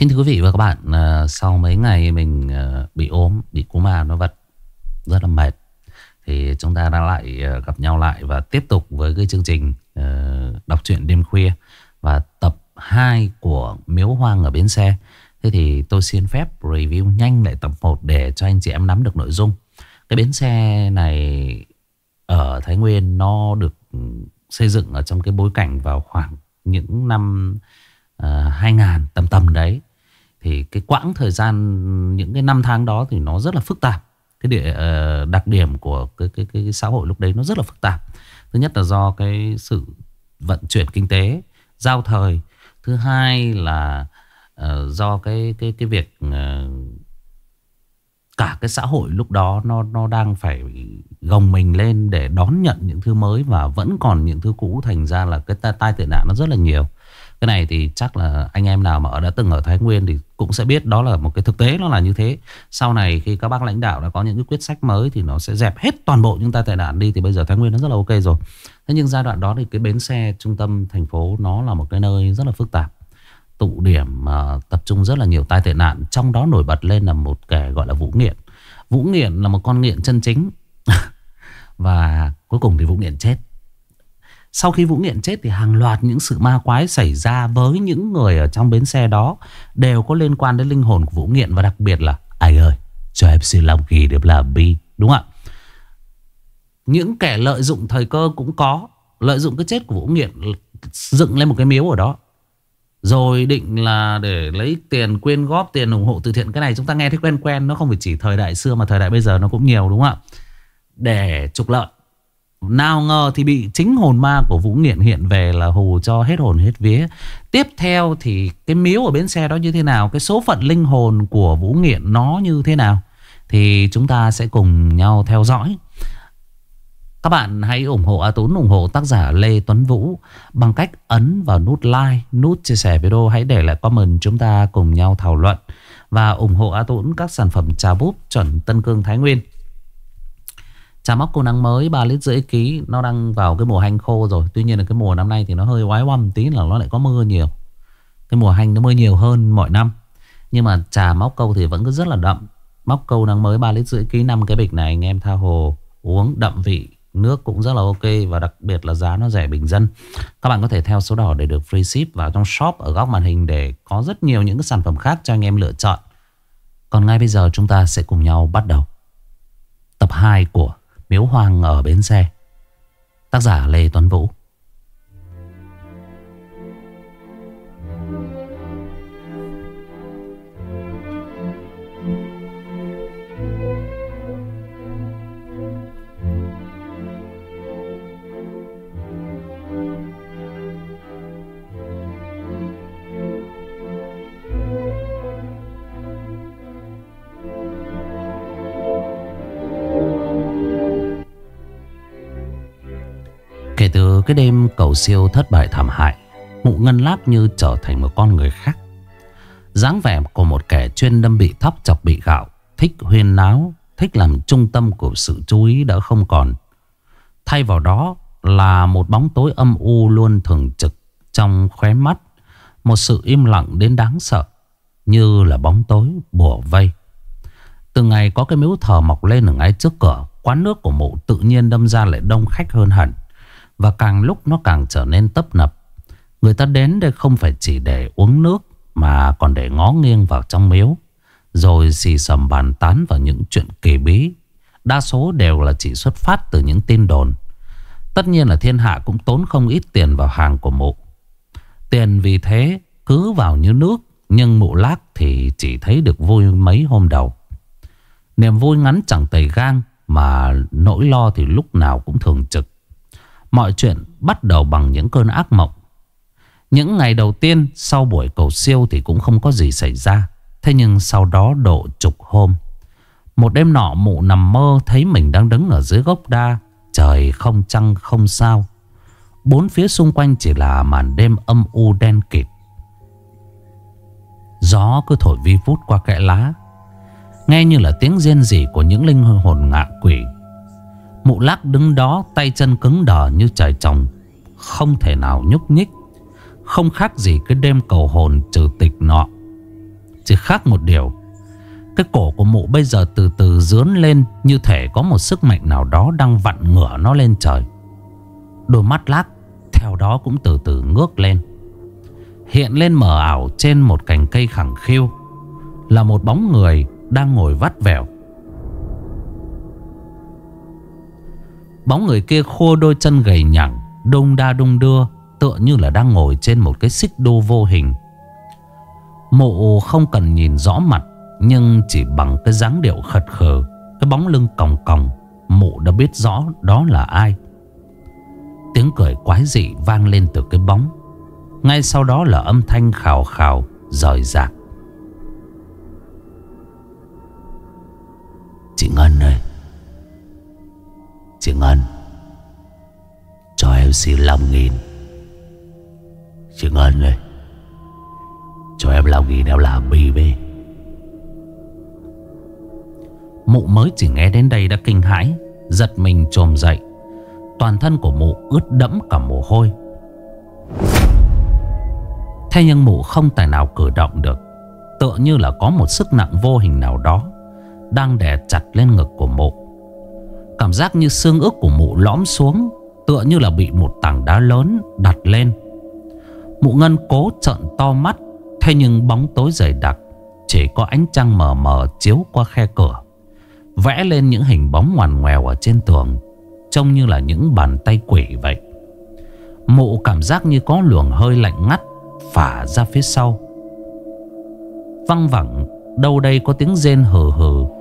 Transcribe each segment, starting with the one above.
Kính thưa quý vị và các bạn, à, sau mấy ngày mình à, bị ốm, bị cúm à nó vật rất là mệt. Thì chúng ta đã lại à, gặp nhau lại và tiếp tục với cái chương trình đọc truyện đêm khuya và tập 2 của Miếu Hoang ở Bến Xe. Thế thì tôi xin phép review nhanh lại tập 1 để cho anh chị em nắm được nội dung. Cái bến xe này ở Thái Nguyên nó được xây dựng ở trong cái bối cảnh vào khoảng những năm uh, 2000 tầm tầm đấy thì cái quãng thời gian những cái năm tháng đó thì nó rất là phức tạp. Cái địa ờ, đặc điểm của cái, cái cái cái xã hội lúc đấy nó rất là phức tạp. Thứ nhất là do cái sự vận chuyển kinh tế giao thời. Thứ hai là uh, do cái cái cái việc uh, cả cái xã hội lúc đó nó nó đang phải gồng mình lên để đón nhận những thứ mới và vẫn còn những thứ cũ. Thành ra là cái tai tệ nạn nó rất là nhiều cái này thì chắc là anh em nào mà đã từng ở Thái Nguyên thì cũng sẽ biết đó là một cái thực tế nó là như thế. Sau này khi các bác lãnh đạo đã có những cái quyết sách mới thì nó sẽ dẹp hết toàn bộ những tai tệ nạn đi thì bây giờ Thái Nguyên nó rất là ok rồi. Thế nhưng giai đoạn đó thì cái bến xe trung tâm thành phố nó là một cái nơi rất là phức tạp. Tụ điểm uh, tập trung rất là nhiều tai tệ nạn, trong đó nổi bật lên là một kẻ gọi là Vũ Nghiện. Vũ Nghiện là một con nghiện chân chính. Và cuối cùng thì Vũ Nghiện chết sau khi Vũ Nghiện chết thì hàng loạt những sự ma quái xảy ra với những người ở trong bến xe đó đều có liên quan đến linh hồn của Vũ Nghiện và đặc biệt là, ai ơi, cho em xin Long Kỳ được làm bi đúng không ạ? Những kẻ lợi dụng thời cơ cũng có, lợi dụng cái chết của Vũ Nghiện dựng lên một cái miếu ở đó. Rồi định là để lấy tiền quyên góp, tiền ủng hộ từ thiện Cái này. Chúng ta nghe thấy quen quen, Nó không phải chỉ thời đại xưa mà thời đại bây giờ nó cũng nhiều, đúng không ạ? Để trục lợi nào ngờ thì bị chính hồn ma của Vũ Nghiện hiện về là hù cho hết hồn hết vía. Tiếp theo thì cái miếu ở bến xe đó như thế nào? Cái số phận linh hồn của Vũ Nghiện nó như thế nào? Thì chúng ta sẽ cùng nhau theo dõi. Các bạn hãy ủng hộ A Tún, ủng hộ tác giả Lê Tuấn Vũ bằng cách ấn vào nút like, nút chia sẻ video. Hãy để lại comment chúng ta cùng nhau thảo luận. Và ủng hộ A Tún các sản phẩm trà búp chuẩn Tân Cương Thái Nguyên. Trà móc cô nắng mới 3 lít rưỡi ký, Nó đang vào cái mùa hanh khô rồi. Tuy nhiên là cái mùa năm nay thì nó hơi oái oăm tí là nó lại có mưa nhiều. Cái mùa hanh nó mưa nhiều hơn mọi năm. Nhưng mà trà móc câu thì vẫn cứ rất là đậm. Móc câu nắng mới 3 lít rưỡi ký năm cái bịch này anh em tha hồ uống đậm vị, Nước cũng rất là ok Và đặc biệt là giá nó rẻ bình dân. Các bạn có thể theo số đỏ để được free ship vào trong shop ở góc màn hình Để có rất nhiều những cái sản phẩm khác cho anh em lựa chọn. Còn ngay bây giờ chúng ta sẽ cùng nhau bắt đầu. Tập 2 của Miếu hoang ở bến xe. Tác giả Lê Tuấn Vũ. Cái đêm cầu siêu thất bại thảm hại, Mụ Ngân Láp như trở thành một con người khác. Dáng vẻ của một kẻ chuyên đâm bị thóc chọc bị gạo, Thích huyên náo, Thích làm trung tâm của sự chú ý đã không còn. Thay vào đó là một bóng tối âm u luôn thường trực Trong khóe mắt, Một sự im lặng đến đáng sợ, Như là bóng tối bùa vây. Từ ngày có cái miếu thờ mọc lên ở ngay trước cửa, Quán nước của mụ tự nhiên đâm ra lại đông khách hơn hẳn và càng lúc nó càng trở nên tấp nập. Người ta đến đây không phải chỉ để uống nước, Mà còn để ngó nghiêng vào trong miếu. Rồi xì sầm bàn tán vào những chuyện kỳ bí. Đa số đều là chỉ xuất phát từ những tin đồn. Tất nhiên là thiên hạ cũng tốn không ít tiền vào hàng của mụ. Tiền vì thế cứ vào như nước, Nhưng mụ lác thì chỉ thấy được vui mấy hôm đầu. Niềm vui ngắn chẳng tầy gang, Mà nỗi lo thì lúc nào cũng thường trực. Mọi chuyện bắt đầu bằng những cơn ác mộng. Những ngày đầu tiên sau buổi cầu siêu thì cũng không có gì xảy ra. Thế nhưng sau đó độ chục hôm, Một đêm nọ mụ nằm mơ thấy mình đang đứng ở dưới gốc đa, Trời không trăng không sao. Bốn phía xung quanh chỉ là màn đêm âm u đen kịt. Gió cứ thổi vi vút qua kẽ lá. Nghe như là tiếng rên rỉ của những linh hồn ngạ quỷ. Mụ lắc đứng đó, tay chân cứng đờ như trời trồng. Không thể nào nhúc nhích. Không khác gì cái đêm cầu hồn trừ tịch nọ. Chỉ khác một điều. Cái cổ của mụ bây giờ từ từ dướn lên Như thể có một sức mạnh nào đó Đang vặn ngửa nó lên trời. Đôi mắt lác, Theo đó cũng từ từ ngước lên. Hiện lên mờ ảo trên một cành cây khẳng khiu. Là một bóng người Đang ngồi vắt vẻo. Bóng người kia khô đôi chân gầy nhẳng Đung đa đung đưa, Tựa như là đang ngồi trên một cái xích đô vô hình. Mộ không cần nhìn rõ mặt, Nhưng chỉ bằng cái dáng điệu khật khờ, Cái bóng lưng còng còng Mộ đã biết rõ đó là ai. Tiếng cười quái dị vang lên từ cái bóng. Ngay sau đó là âm thanh khào khào, Rời rạc. Chị Ngân ơi Chị Ngân Cho em xin 5 nghìn. Chị Ngân ơi, Cho em 5 nghìn em làm bì bê. Mụ mới chỉ nghe đến đây đã kinh hãi, Giật mình trồm dậy. Toàn thân của mụ ướt đẫm cả mồ hôi. Thế nhưng mụ không tài nào cử động được. Tựa như là có một sức nặng vô hình nào đó Đang đè chặt lên ngực của mụ. Cảm giác như xương ức của mụ lõm xuống, Tựa như là bị một tảng đá lớn đặt lên. Mụ Ngân cố trợn to mắt, Thế nhưng bóng tối dày đặc, Chỉ có ánh trăng mờ mờ chiếu qua khe cửa, Vẽ lên những hình bóng ngoằn ngoèo ở trên tường, Trông như là những bàn tay quỷ vậy. Mụ cảm giác như có luồng hơi lạnh ngắt Phả ra phía sau. Văng vẳng, Đâu đây có tiếng rên hừ hừ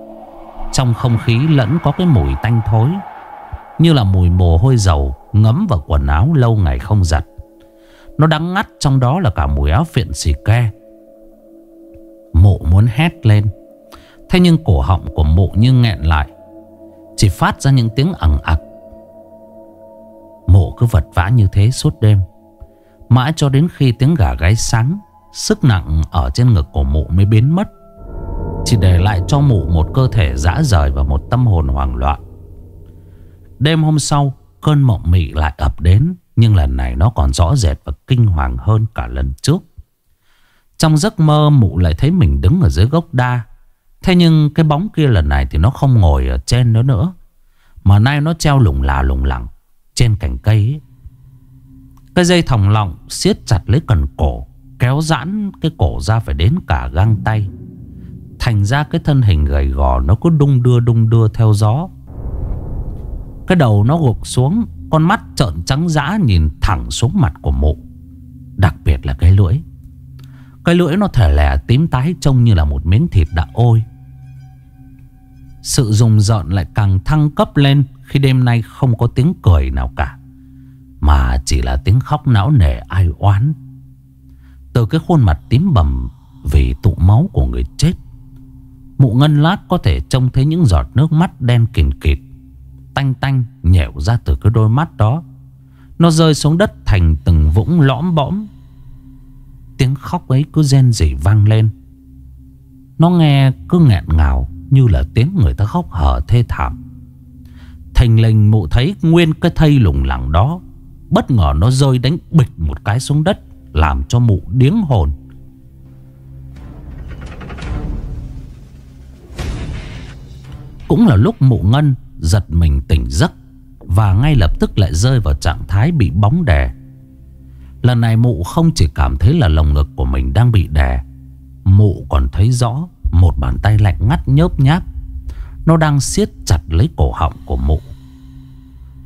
trong không khí lẫn có cái mùi tanh thối, Như là mùi mồ hôi dầu Ngấm vào quần áo lâu ngày không giặt. Nó đắng ngắt trong đó là cả mùi áo phiện xì ke. Mụ muốn hét lên. Thế nhưng cổ họng của mụ như nghẹn lại, Chỉ phát ra những tiếng ẳng ặc. Mụ cứ vật vã như thế suốt đêm, Mãi cho đến khi tiếng gà gáy sáng, Sức nặng ở trên ngực của mụ mới biến mất. Chỉ để lại cho mụ một cơ thể dã rời Và một tâm hồn hoảng loạn. Đêm hôm sau, Cơn mộng mị lại ập đến, Nhưng lần này nó còn rõ rệt và kinh hoàng hơn cả lần trước. Trong giấc mơ, mụ lại thấy mình đứng ở dưới gốc đa. Thế nhưng cái bóng kia lần này thì nó không ngồi ở trên nữa nữa, Mà nay nó treo lủng là lủng lẳng Trên cành cây ấy. Cái dây thòng lọng siết chặt lấy cần cổ, Kéo giãn cái cổ ra phải đến cả găng tay. Thành ra cái thân hình gầy gò Nó cứ đung đưa đung đưa theo gió. Cái đầu nó gục xuống, Con mắt trợn trắng dã nhìn thẳng xuống mặt của mụ. Đặc biệt là cái lưỡi. Cái lưỡi nó thể lẻ tím tái Trông như là một miếng thịt đã ôi. Sự rùng rợn lại càng thăng cấp lên Khi đêm nay không có tiếng cười nào cả, Mà chỉ là tiếng khóc não nề ai oán. Từ cái khuôn mặt tím bầm Vì tụ máu của người chết Mụ ngân lát có thể trông thấy những giọt nước mắt đen kìn kịt, Tanh tanh nhẻo ra từ cái đôi mắt đó. Nó rơi xuống đất thành từng vũng lõm bõm. Tiếng khóc ấy cứ rên rỉ vang lên. Nó nghe cứ nghẹn ngào Như là tiếng người ta khóc hở thê thảm. Thành lình mụ thấy nguyên cái thây lủng lẳng đó, Bất ngờ nó rơi đánh bịch một cái xuống đất, Làm cho mụ điếng hồn. Cũng là lúc mụ ngân giật mình tỉnh giấc Và ngay lập tức lại rơi vào trạng thái bị bóng đè. Lần này mụ không chỉ cảm thấy là lồng ngực của mình đang bị đè, Mụ còn thấy rõ một bàn tay lạnh ngắt nhớp nháp. Nó đang siết chặt lấy cổ họng của mụ.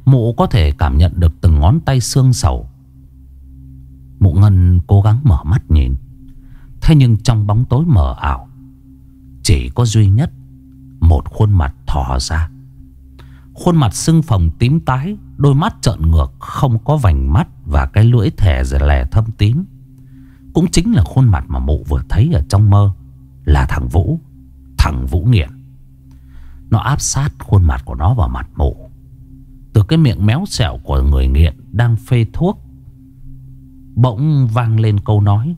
Mụ có thể cảm nhận được từng ngón tay xương sầu. Mụ Ngân cố gắng mở mắt nhìn, Thế nhưng trong bóng tối mờ ảo, Chỉ có duy nhất một khuôn mặt thò ra. Khuôn mặt sưng phồng tím tái, Đôi mắt trợn ngược, Không có vành mắt Và cái lưỡi thẻ rẻ lẻ thâm tím. Cũng chính là khuôn mặt mà mụ vừa thấy ở trong mơ, Là thằng Vũ Thằng Vũ nghiện. Nó áp sát khuôn mặt của nó vào mặt mụ. Từ cái miệng méo xẹo của người nghiện Đang phê thuốc, Bỗng vang lên câu nói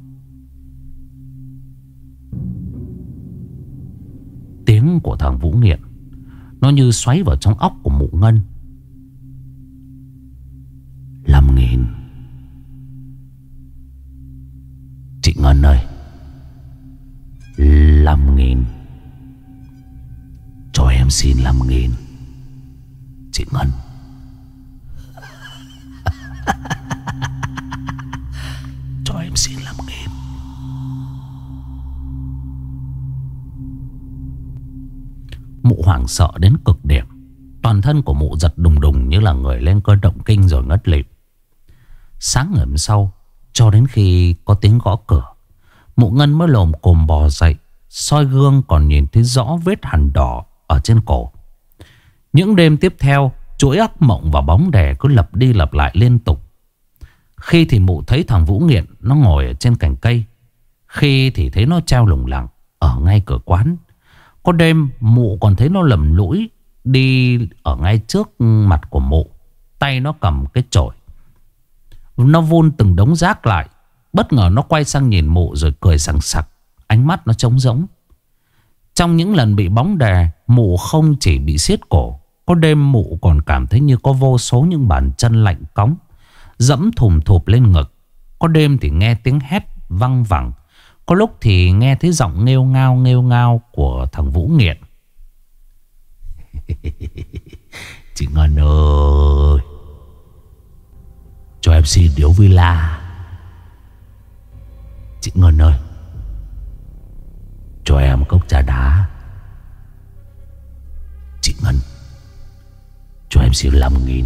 Tiếng của thằng Vũ nghiện Nó như xoáy vào trong óc của mụ ngân. Lâm nghìn Chị Ngân ơi. Lâm nghìn Cho em xin lâm nghìn Chị Ngân. Cho em xin. Mụ hoảng sợ đến cực điểm. Toàn thân của mụ giật đùng đùng như là người lên cơn động kinh rồi ngất lịm. Sáng ngày hôm sau, Cho đến khi có tiếng gõ cửa, Mụ Ngân mới lồm cồm bò dậy, soi gương còn nhìn thấy rõ vết hằn đỏ Ở trên cổ. Những đêm tiếp theo, Chuỗi ác mộng và bóng đè cứ lặp đi lặp lại liên tục. Khi thì mụ thấy thằng Vũ Nghiện Nó ngồi ở trên cành cây, Khi thì thấy nó treo lủng lẳng Ở ngay cửa quán. Có đêm mụ còn thấy nó lầm lũi, Đi ở ngay trước mặt của mụ. Tay nó cầm cái chổi. Nó vun từng đống rác lại. Bất ngờ nó quay sang nhìn mụ rồi cười sẵn sặc. Ánh mắt nó trống rỗng. Trong những lần bị bóng đè, Mụ không chỉ bị siết cổ. Có đêm mụ còn cảm thấy như có vô số những bàn chân lạnh cóng Dẫm thùm thụp lên ngực. Có đêm thì nghe tiếng hét văng vẳng. Có lúc thì nghe thấy giọng nghêu ngao nghêu ngao Của thằng Vũ Nghiện. Chị Ngân ơi, Cho em xin điếu villa Chị Ngân ơi, Cho em cốc trà đá. Chị Ngân, Cho em xin 5 nghìn.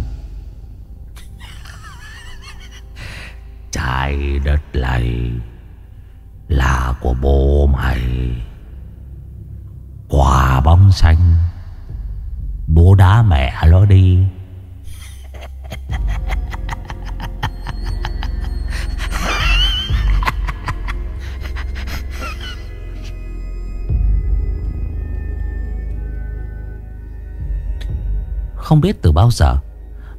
Trái đất này là của bố mày. Quả bóng xanh, Bố đá mẹ nó đi. Không biết từ bao giờ,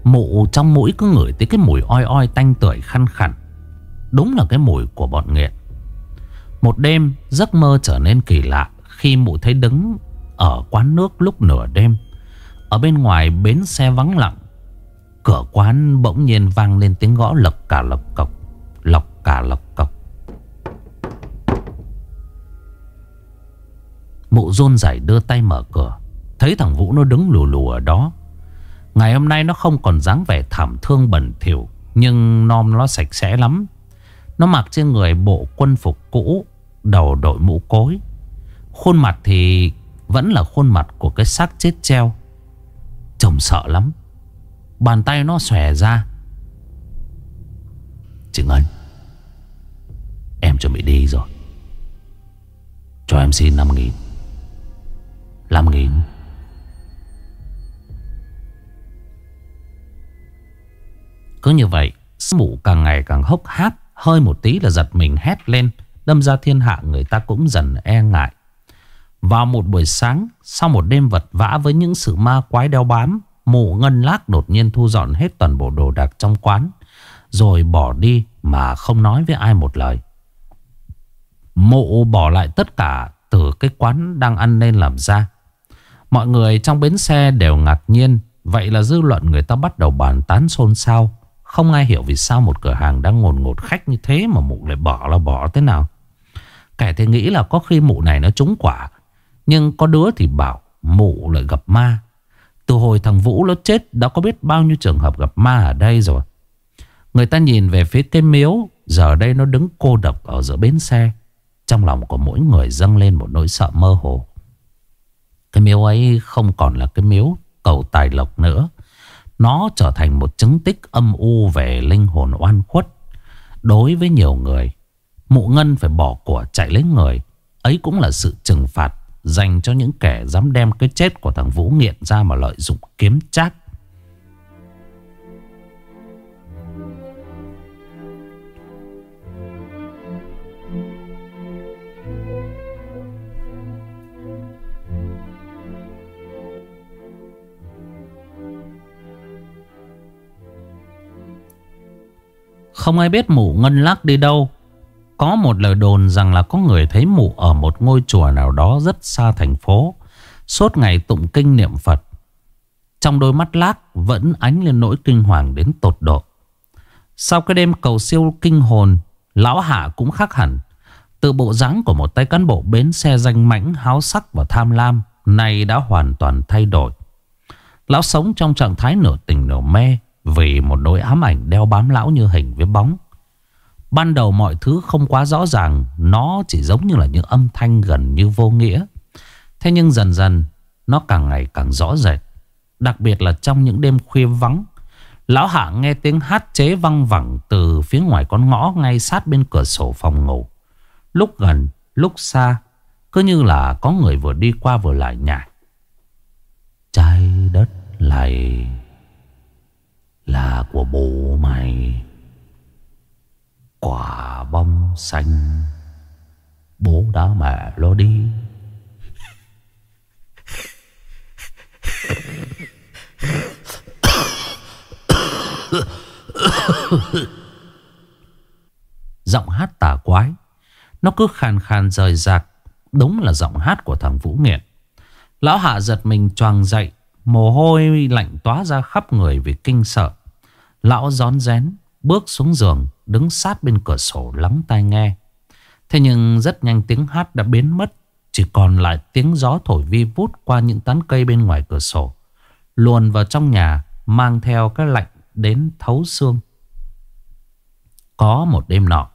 Mụ trong mũi cứ ngửi tới cái mùi oi oi tanh tưởi khăn khẳng Đúng là cái mùi của bọn nghiện một đêm, giấc mơ trở nên kỳ lạ Khi mụ thấy đứng ở quán nước lúc nửa đêm. Ở bên ngoài bến xe vắng lặng, Cửa quán bỗng nhiên vang lên tiếng gõ lộc cả lộc cọc Lộc cả lộc cọc. Mụ rôn rảy đưa tay mở cửa, Thấy thằng Vũ nó đứng lù lù ở đó. Ngày hôm nay nó không còn dáng vẻ thảm thương bẩn thỉu, Nhưng nom nó sạch sẽ lắm. Nó mặc trên người bộ quân phục cũ Đầu đội mũ cối. Khuôn mặt thì vẫn là khuôn mặt của cái xác chết treo. Trông sợ lắm. Bàn tay nó xòe ra. Chị Ngân Em chuẩn bị đi rồi. Cho em xin 5 nghìn. 5 nghìn. Cứ như vậy Mụ càng ngày càng hốc hác, Hơi một tí là giật mình hét lên. Đâm ra thiên hạ người ta cũng dần e ngại. Vào một buổi sáng, Sau một đêm vật vã với những sự ma quái đeo bám, Mụ ngân lác đột nhiên thu dọn hết toàn bộ đồ đạc trong quán, Rồi bỏ đi mà không nói với ai một lời. Mụ bỏ lại tất cả từ cái quán đang ăn nên làm ra. Mọi người trong bến xe đều ngạc nhiên, Vậy là dư luận người ta bắt đầu bàn tán xôn xao không ai hiểu vì sao một cửa hàng đang ngồn ngột khách như thế mà mụ lại bỏ là bỏ thế nào. Kẻ thì nghĩ là có khi mụ này nó trúng quả. Nhưng có đứa thì bảo mụ lại gặp ma. Từ hồi thằng Vũ nó chết, đã có biết bao nhiêu trường hợp gặp ma ở đây rồi. Người ta nhìn về phía cái miếu. Giờ đây nó đứng cô độc ở giữa bến xe. Trong lòng của mỗi người dâng lên một nỗi sợ mơ hồ. Cái miếu ấy không còn là cái miếu cầu tài lộc nữa. Nó trở thành một chứng tích âm u về linh hồn oan khuất. Đối với nhiều người, mụ ngân phải bỏ của chạy lấy người. Ấy cũng là sự trừng phạt dành cho những kẻ dám đem cái chết của thằng Vũ Nghiện ra mà lợi dụng kiếm trác Không ai biết mụ ngân lắc đi đâu. Có một lời đồn rằng là có người thấy mụ ở một ngôi chùa nào đó rất xa thành phố, Suốt ngày tụng kinh niệm Phật. Trong đôi mắt lác vẫn ánh lên nỗi kinh hoàng đến tột độ. Sau cái đêm cầu siêu kinh hồn, Lão Hạ cũng khác hẳn. Từ bộ dáng của một tay cán bộ bến xe danh mãnh, háo sắc và tham lam Này đã hoàn toàn thay đổi. Lão sống trong trạng thái nửa tỉnh nửa mê vì một nỗi ám ảnh đeo bám lão như hình với bóng. Ban đầu mọi thứ không quá rõ ràng Nó chỉ giống như là những âm thanh gần như vô nghĩa. Thế nhưng dần dần Nó càng ngày càng rõ rệt Đặc biệt là trong những đêm khuya vắng. Lão Hạ nghe tiếng hát chế văng vẳng Từ phía ngoài con ngõ ngay sát bên cửa sổ phòng ngủ. Lúc gần, lúc xa Cứ như là có người vừa đi qua vừa lại nhảy Trái đất này là của bố mày. Quả bom xanh, Bố đã mẹ lo đi. Giọng hát tà quái, Nó cứ khàn khàn rời rạc, Đúng là giọng hát của thằng Vũ Nghiện. Lão Hạ giật mình choàng dậy, Mồ hôi lạnh tóa ra khắp người vì kinh sợ. Lão gión rén Bước xuống giường, Đứng sát bên cửa sổ lắng tai nghe. Thế nhưng rất nhanh tiếng hát đã biến mất, Chỉ còn lại tiếng gió thổi vi vút Qua những tán cây bên ngoài cửa sổ, Luồn vào trong nhà, Mang theo cái lạnh đến thấu xương. Có một đêm nọ,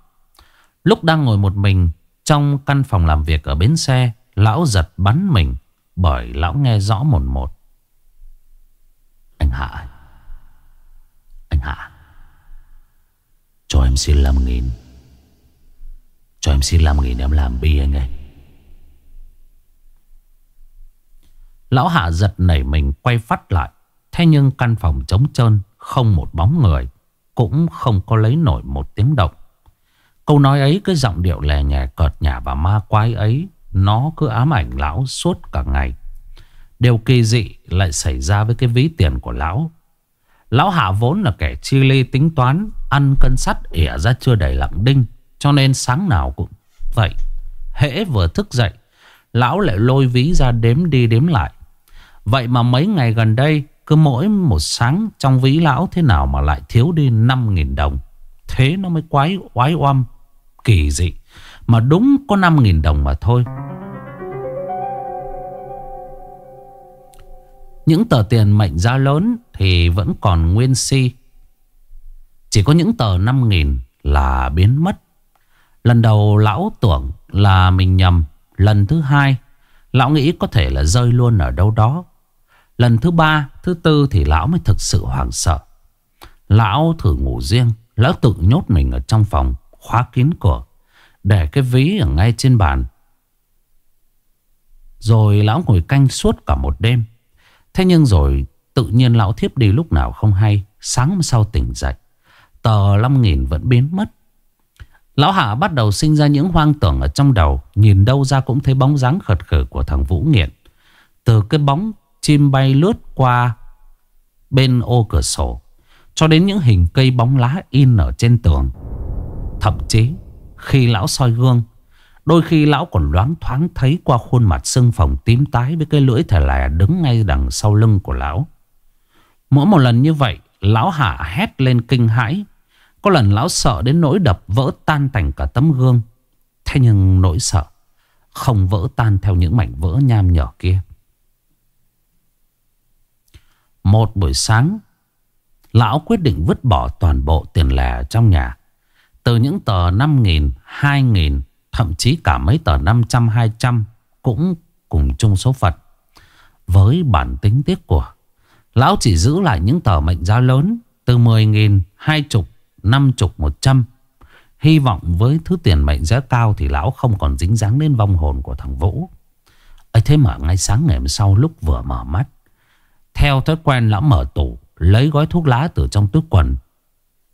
Lúc đang ngồi một mình Trong căn phòng làm việc ở bến xe, Lão giật bắn mình Bởi lão nghe rõ một một. Anh Hạ anh Hạ. Cho em xin 5 nghìn Cho em xin 5 nghìn em làm bi anh ơi. Lão Hạ giật nảy mình quay phát lại. Thế nhưng căn phòng trống trơn, Không một bóng người, Cũng không có lấy nổi một tiếng động. Câu nói ấy cái giọng điệu lè nhẹ cợt nhả và ma quái ấy, Nó cứ ám ảnh lão suốt cả ngày. Điều kỳ dị lại xảy ra với cái ví tiền của lão. Lão Hạ vốn là kẻ chi ly tính toán, Ăn cân sắt ỉa ra chưa đầy lặng đinh, Cho nên sáng nào cũng vậy, Hễ vừa thức dậy, Lão lại lôi ví ra đếm đi đếm lại. Vậy mà mấy ngày gần đây, Cứ mỗi một sáng trong ví lão thế nào mà lại thiếu đi 5.000 đồng. Thế nó mới quái, oái oăm, Kỳ dị. Mà đúng có 5.000 đồng mà thôi. Những tờ tiền mệnh giá lớn Thì vẫn còn nguyên si Chỉ có những tờ 5.000 Là biến mất Lần đầu lão tưởng là mình nhầm Lần thứ hai Lão nghĩ có thể là rơi luôn ở đâu đó Lần thứ ba, thứ tư thì lão mới thực sự hoảng sợ. Lão thử ngủ riêng, lão tự nhốt mình ở trong phòng, khóa kín cửa, để cái ví ở ngay trên bàn. Rồi lão ngồi canh suốt cả một đêm. Thế nhưng rồi tự nhiên lão thiếp đi lúc nào không hay, sáng hôm sau tỉnh dậy. Tờ 5.000 vẫn biến mất. Lão Hạ bắt đầu sinh ra những hoang tưởng ở trong đầu, nhìn đâu ra cũng thấy bóng dáng khật khởi của thằng Vũ Nghiện. Từ cái bóng Chim bay lướt qua bên ô cửa sổ Cho đến những hình cây bóng lá in ở trên tường Thậm chí khi lão soi gương Đôi khi lão còn loáng thoáng thấy qua khuôn mặt sưng phồng tím tái Với cái lưỡi thẻ lẻ đứng ngay đằng sau lưng của lão. Mỗi một lần như vậy Lão hạ hét lên kinh hãi. Có lần lão sợ đến nỗi đập vỡ tan thành cả tấm gương. Thế nhưng nỗi sợ Không vỡ tan theo những mảnh vỡ nham nhở kia. Một buổi sáng Lão quyết định vứt bỏ toàn bộ tiền lẻ trong nhà. Từ những tờ 5.000, 2.000 Thậm chí cả mấy tờ 500, 200 Cũng cùng chung số phận. Với bản tính tiếc của Lão chỉ giữ lại những tờ mệnh giá lớn Từ 10.000, 20, 50, 100 Hy vọng với thứ tiền mệnh giá cao Thì lão không còn dính dáng đến vong hồn của thằng Vũ. Ấy thế mà ngay sáng ngày hôm sau lúc vừa mở mắt theo thói quen lão mở tủ Lấy gói thuốc lá từ trong túi quần.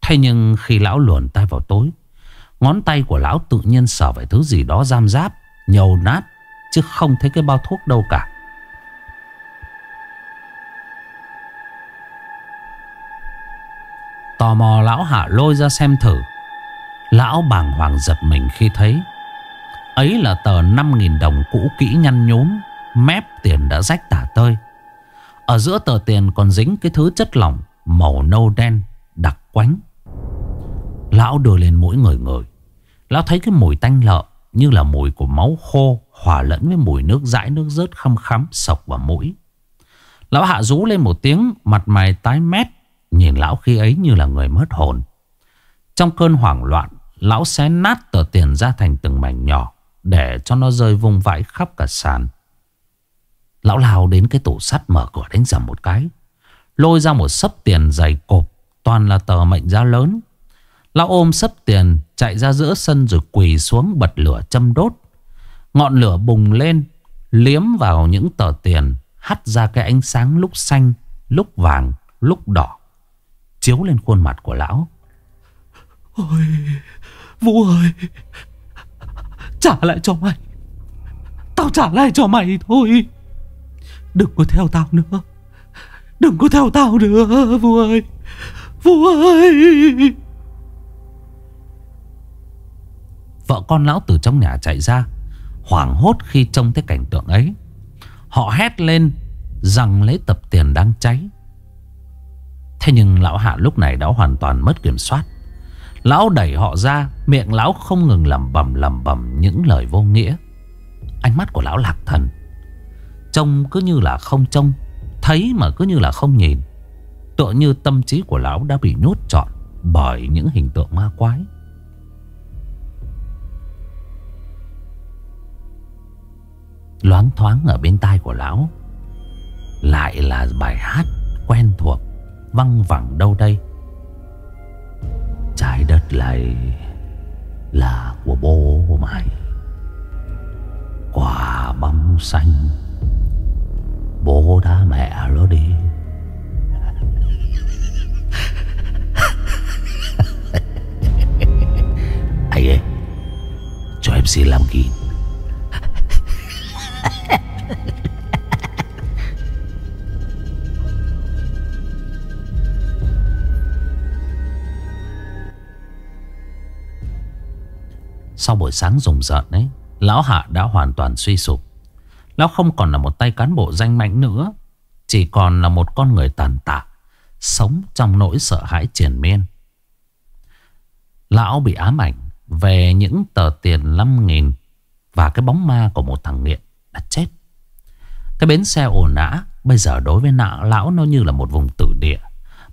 Thế nhưng khi lão luồn tay vào tối Ngón tay của lão tự nhiên sờ phải thứ gì đó giam giáp Nhầu nát Chứ không thấy cái bao thuốc đâu cả Tò mò lão hạ lôi ra xem thử Lão bàng hoàng giật mình khi thấy Ấy là tờ 5.000 đồng cũ kỹ nhăn nhúm, Mép tiền đã rách tả tơi ở giữa tờ tiền còn dính cái thứ chất lỏng màu nâu đen đặc quánh. Lão đưa lên mũi người người. Lão thấy cái mùi tanh lợ như là mùi của máu khô hòa lẫn với mùi nước dãi nước rớt khăm khắm sộc vào mũi. Lão hạ rú lên một tiếng, mặt mày tái mét, nhìn lão khi ấy như là người mất hồn. Trong cơn hoảng loạn, lão xé nát tờ tiền ra thành từng mảnh nhỏ để cho nó rơi vung vãi khắp cả sàn. Lão lao đến cái tủ sắt mở cửa đánh dầm một cái. Lôi ra một sấp tiền dày cộp, toàn là tờ mệnh giá lớn. Lão ôm sấp tiền chạy ra giữa sân rồi quỳ xuống bật lửa châm đốt. Ngọn lửa bùng lên, liếm vào những tờ tiền, hắt ra cái ánh sáng lúc xanh, lúc vàng, lúc đỏ. Chiếu lên khuôn mặt của lão. Ôi, Vũ ơi, trả lại cho mày. Tao trả lại cho mày thôi. Đừng có theo tao nữa. Đừng có theo tao nữa, Vũ ơi. Vũ ơi. Vợ con lão từ trong nhà chạy ra, Hoảng hốt khi trông thấy cảnh tượng ấy. Họ hét lên Rằng lấy tập tiền đang cháy. Thế nhưng lão hạ lúc này đã hoàn toàn mất kiểm soát. Lão đẩy họ ra, Miệng lão không ngừng lẩm bẩm lẩm bẩm Những lời vô nghĩa. Ánh mắt của lão lạc thần. Trông cứ như là không trông, Thấy mà cứ như là không nhìn. Tựa như tâm trí của lão đã bị nhốt trọn Bởi những hình tượng ma quái. Loáng thoáng ở bên tai của lão. Lại là bài hát quen thuộc, Văng vẳng đâu đây? Trái đất này là của bố mày. Quả bóng xanh, Bố đã mẹ nó đi. Anh ơi, Cho em xin làm kín. Sau buổi sáng rùng rợn ấy, Lão Hạ đã hoàn toàn suy sụp. Lão không còn là một tay cán bộ danh mạnh nữa, Chỉ còn là một con người tàn tạ, Sống trong nỗi sợ hãi triền miên. Lão bị ám ảnh Về những tờ tiền 5.000 Và cái bóng ma của một thằng nghiện. Đã chết. Cái bến xe ồn nã Bây giờ đối với nạ lão nó như là một vùng tử địa.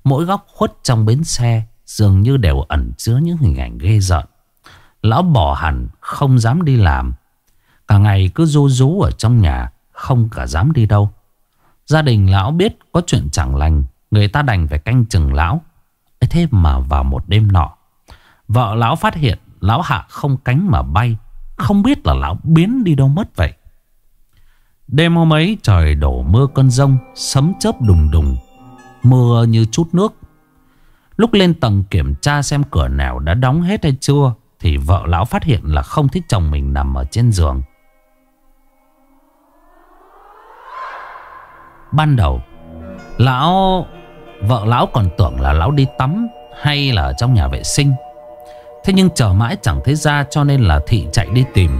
Mỗi góc khuất trong bến xe Dường như đều ẩn chứa những hình ảnh ghê rợn. Lão bỏ hẳn, không dám đi làm. Cả ngày cứ rô rú ở trong nhà, Không cả dám đi đâu. Gia đình lão biết có chuyện chẳng lành, Người ta đành phải canh chừng lão. Thế mà vào một đêm nọ, Vợ lão phát hiện Lão hạ không cánh mà bay. Không biết là lão biến đi đâu mất vậy. Đêm hôm ấy trời đổ mưa cơn rông, Sấm chớp đùng đùng, Mưa như chút nước. Lúc lên tầng kiểm tra xem cửa nào đã đóng hết hay chưa, thì vợ lão phát hiện là không thích chồng mình nằm ở trên giường. Ban đầu, Lão, Vợ lão còn tưởng là lão đi tắm Hay là ở trong nhà vệ sinh. Thế nhưng chờ mãi chẳng thấy ra Cho nên là thị chạy đi tìm.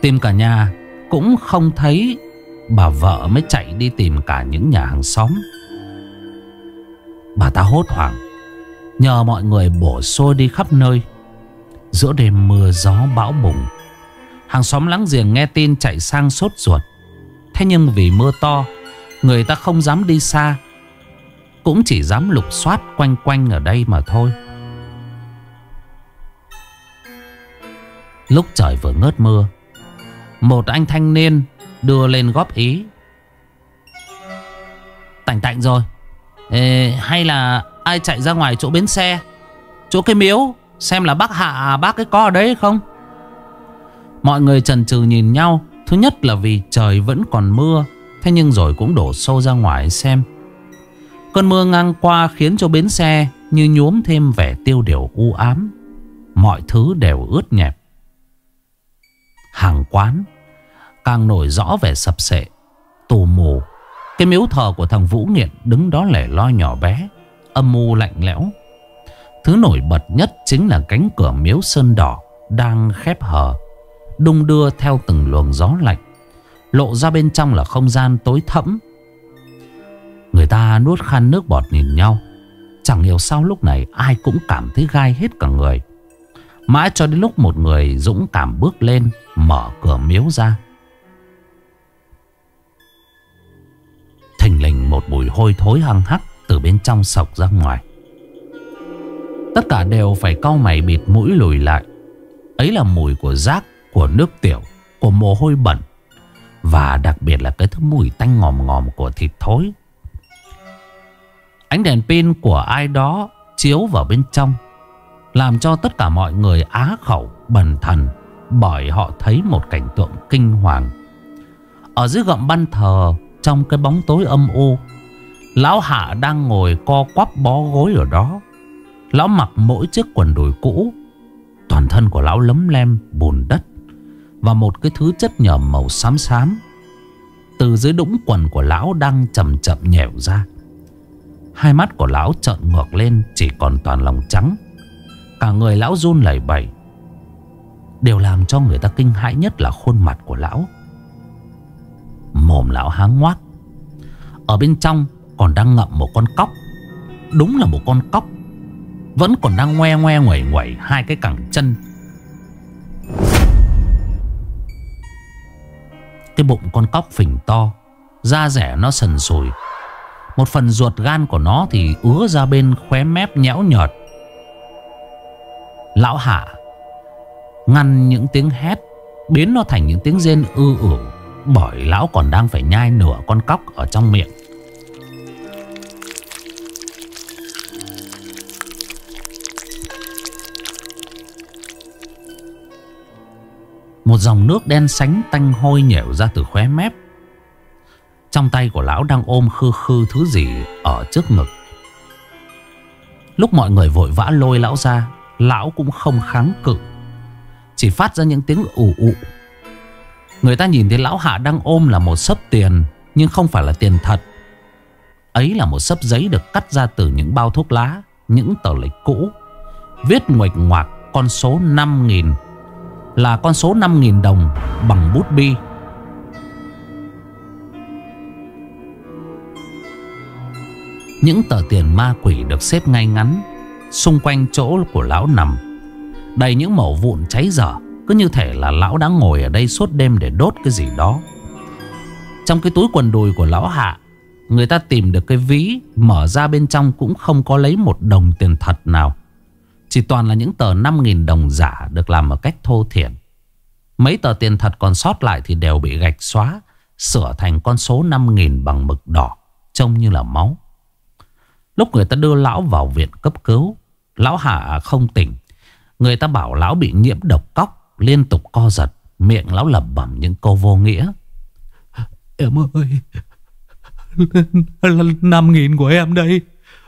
Tìm cả nhà cũng không thấy Bà vợ mới chạy đi tìm cả những nhà hàng xóm. Bà ta hốt hoảng, Nhờ mọi người bổ xô đi khắp nơi. Giữa đêm mưa gió bão bùng, Hàng xóm láng giềng nghe tin chạy sang sốt ruột. Thế nhưng vì mưa to, Người ta không dám đi xa, Cũng chỉ dám lục soát quanh quanh ở đây mà thôi. Lúc trời vừa ngớt mưa một anh thanh niên đưa lên góp ý. Tảnh tạnh rồi. Ê, Hay là ai chạy ra ngoài chỗ bến xe? Chỗ cái miếu Xem là bác Hạ bác ấy có ở đấy không? Mọi người trần trừ nhìn nhau. Thứ nhất là vì trời vẫn còn mưa Thế nhưng rồi cũng đổ sâu ra ngoài xem. Cơn mưa ngang qua khiến cho bến xe Như nhuốm thêm vẻ tiêu điều u ám. Mọi thứ đều ướt nhẹp. Hàng quán Càng nổi rõ vẻ sập sệ Tù mù Cái miếu thờ của thằng Vũ Nghiện Đứng đó lẻ loi nhỏ bé Âm mưu lạnh lẽo Thứ nổi bật nhất chính là cánh cửa miếu sơn đỏ đang khép hờ, đung đưa theo từng luồng gió lạnh. Lộ ra bên trong là không gian tối thẫm. Người ta nuốt khăn nước bọt nhìn nhau. Chẳng hiểu sao lúc này ai cũng cảm thấy gai hết cả người. Mãi cho đến lúc một người dũng cảm bước lên Mở cửa miếu ra Thình lình một mùi hôi thối hăng hắc Từ bên trong sọc ra ngoài. Tất cả đều phải cau mày bịt mũi lùi lại. Ấy là mùi của rác, Của nước tiểu, Của mồ hôi bẩn, Và đặc biệt là cái thứ mùi tanh ngòm ngòm của thịt thối. Ánh đèn pin của ai đó Chiếu vào bên trong, Làm cho tất cả mọi người á khẩu, bần thần, Bởi họ thấy một cảnh tượng kinh hoàng. Ở dưới gọng ban thờ trong cái bóng tối âm u. Lão Hạ đang ngồi co quắp bó gối ở đó. Lão mặc mỗi chiếc quần đùi cũ. Toàn thân của lão lấm lem, bùn đất Và một cái thứ chất nhờm màu xám xám. Từ dưới đũng quần của lão đang chậm chậm nhèo ra. Hai mắt của lão trợn ngược lên, Chỉ còn toàn lòng trắng. Cả người lão run lẩy bẩy. Điều làm cho người ta kinh hãi nhất là khuôn mặt của lão. Mồm lão háng ngoác Ở bên trong còn đang ngậm một con cóc. Đúng là một con cóc. Vẫn còn đang ngoe ngoe ngoẩy ngoẩy Hai cái cẳng chân. Cái bụng con cóc phình to, Da rẻ nó sần sùi. Một phần ruột gan của nó thì ứa ra bên khóe mép nhẽo nhợt. Lão hạ, Ngăn những tiếng hét, Biến nó thành những tiếng rên ư ử. Bởi lão còn đang phải nhai nửa con cóc ở trong miệng. Một dòng nước đen sánh tanh hôi nhẻo ra từ khóe mép. Trong tay của lão đang ôm khư khư thứ gì ở trước ngực. Lúc mọi người vội vã lôi lão ra, Lão cũng không kháng cự. Chỉ phát ra những tiếng ủ ụ Người ta nhìn thấy lão hạ đang ôm là một sấp tiền, Nhưng không phải là tiền thật. Ấy là một sấp giấy được cắt ra từ những bao thuốc lá, Những tờ lịch cũ, Viết ngoạch ngoạc con số 5.000 Là con số 5.000 đồng bằng bút bi. Những tờ tiền ma quỷ được xếp ngay ngắn, Xung quanh chỗ của lão nằm. Đầy những mẩu vụn cháy dở cứ như thể là lão đã ngồi ở đây suốt đêm để đốt cái gì đó. Trong cái túi quần đùi của lão hạ, Người ta tìm được cái ví Mở ra bên trong cũng không có lấy một đồng tiền thật nào. Chỉ toàn là những tờ 5.000 đồng giả Được làm một cách thô thiển. Mấy tờ tiền thật còn sót lại Thì đều bị gạch xóa, Sửa thành con số 5.000 bằng mực đỏ, Trông như là máu. Lúc người ta đưa lão vào viện cấp cứu, Lão Hạ không tỉnh. Người ta bảo lão bị nhiễm độc cóc. Liên tục co giật, Miệng lão lẩm bẩm những câu vô nghĩa. Em ơi Năm nghìn của em đây.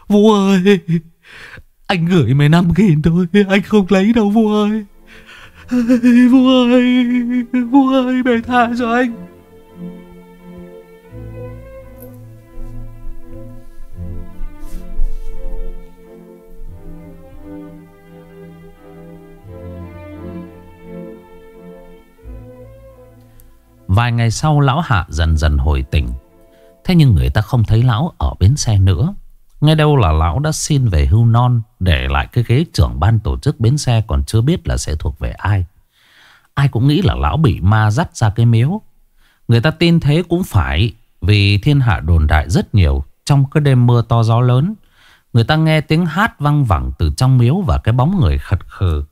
Vũ ơi, Anh gửi mày năm nghìn thôi, Anh không lấy đâu Vũ ơi. Vũ ơi Vũ ơi, mày tha cho anh. Vài ngày sau lão hạ dần dần hồi tỉnh. Thế nhưng người ta không thấy lão ở bến xe nữa. Nghe đâu là lão đã xin về hưu non Để lại cái ghế trưởng ban tổ chức bến xe Còn chưa biết là sẽ thuộc về ai. Ai cũng nghĩ là lão bị ma dắt ra cái miếu. Người ta tin thế cũng phải Vì thiên hạ đồn đại rất nhiều Trong cái đêm mưa to gió lớn. Người ta nghe tiếng hát văng vẳng từ trong miếu Và cái bóng người khật khờ.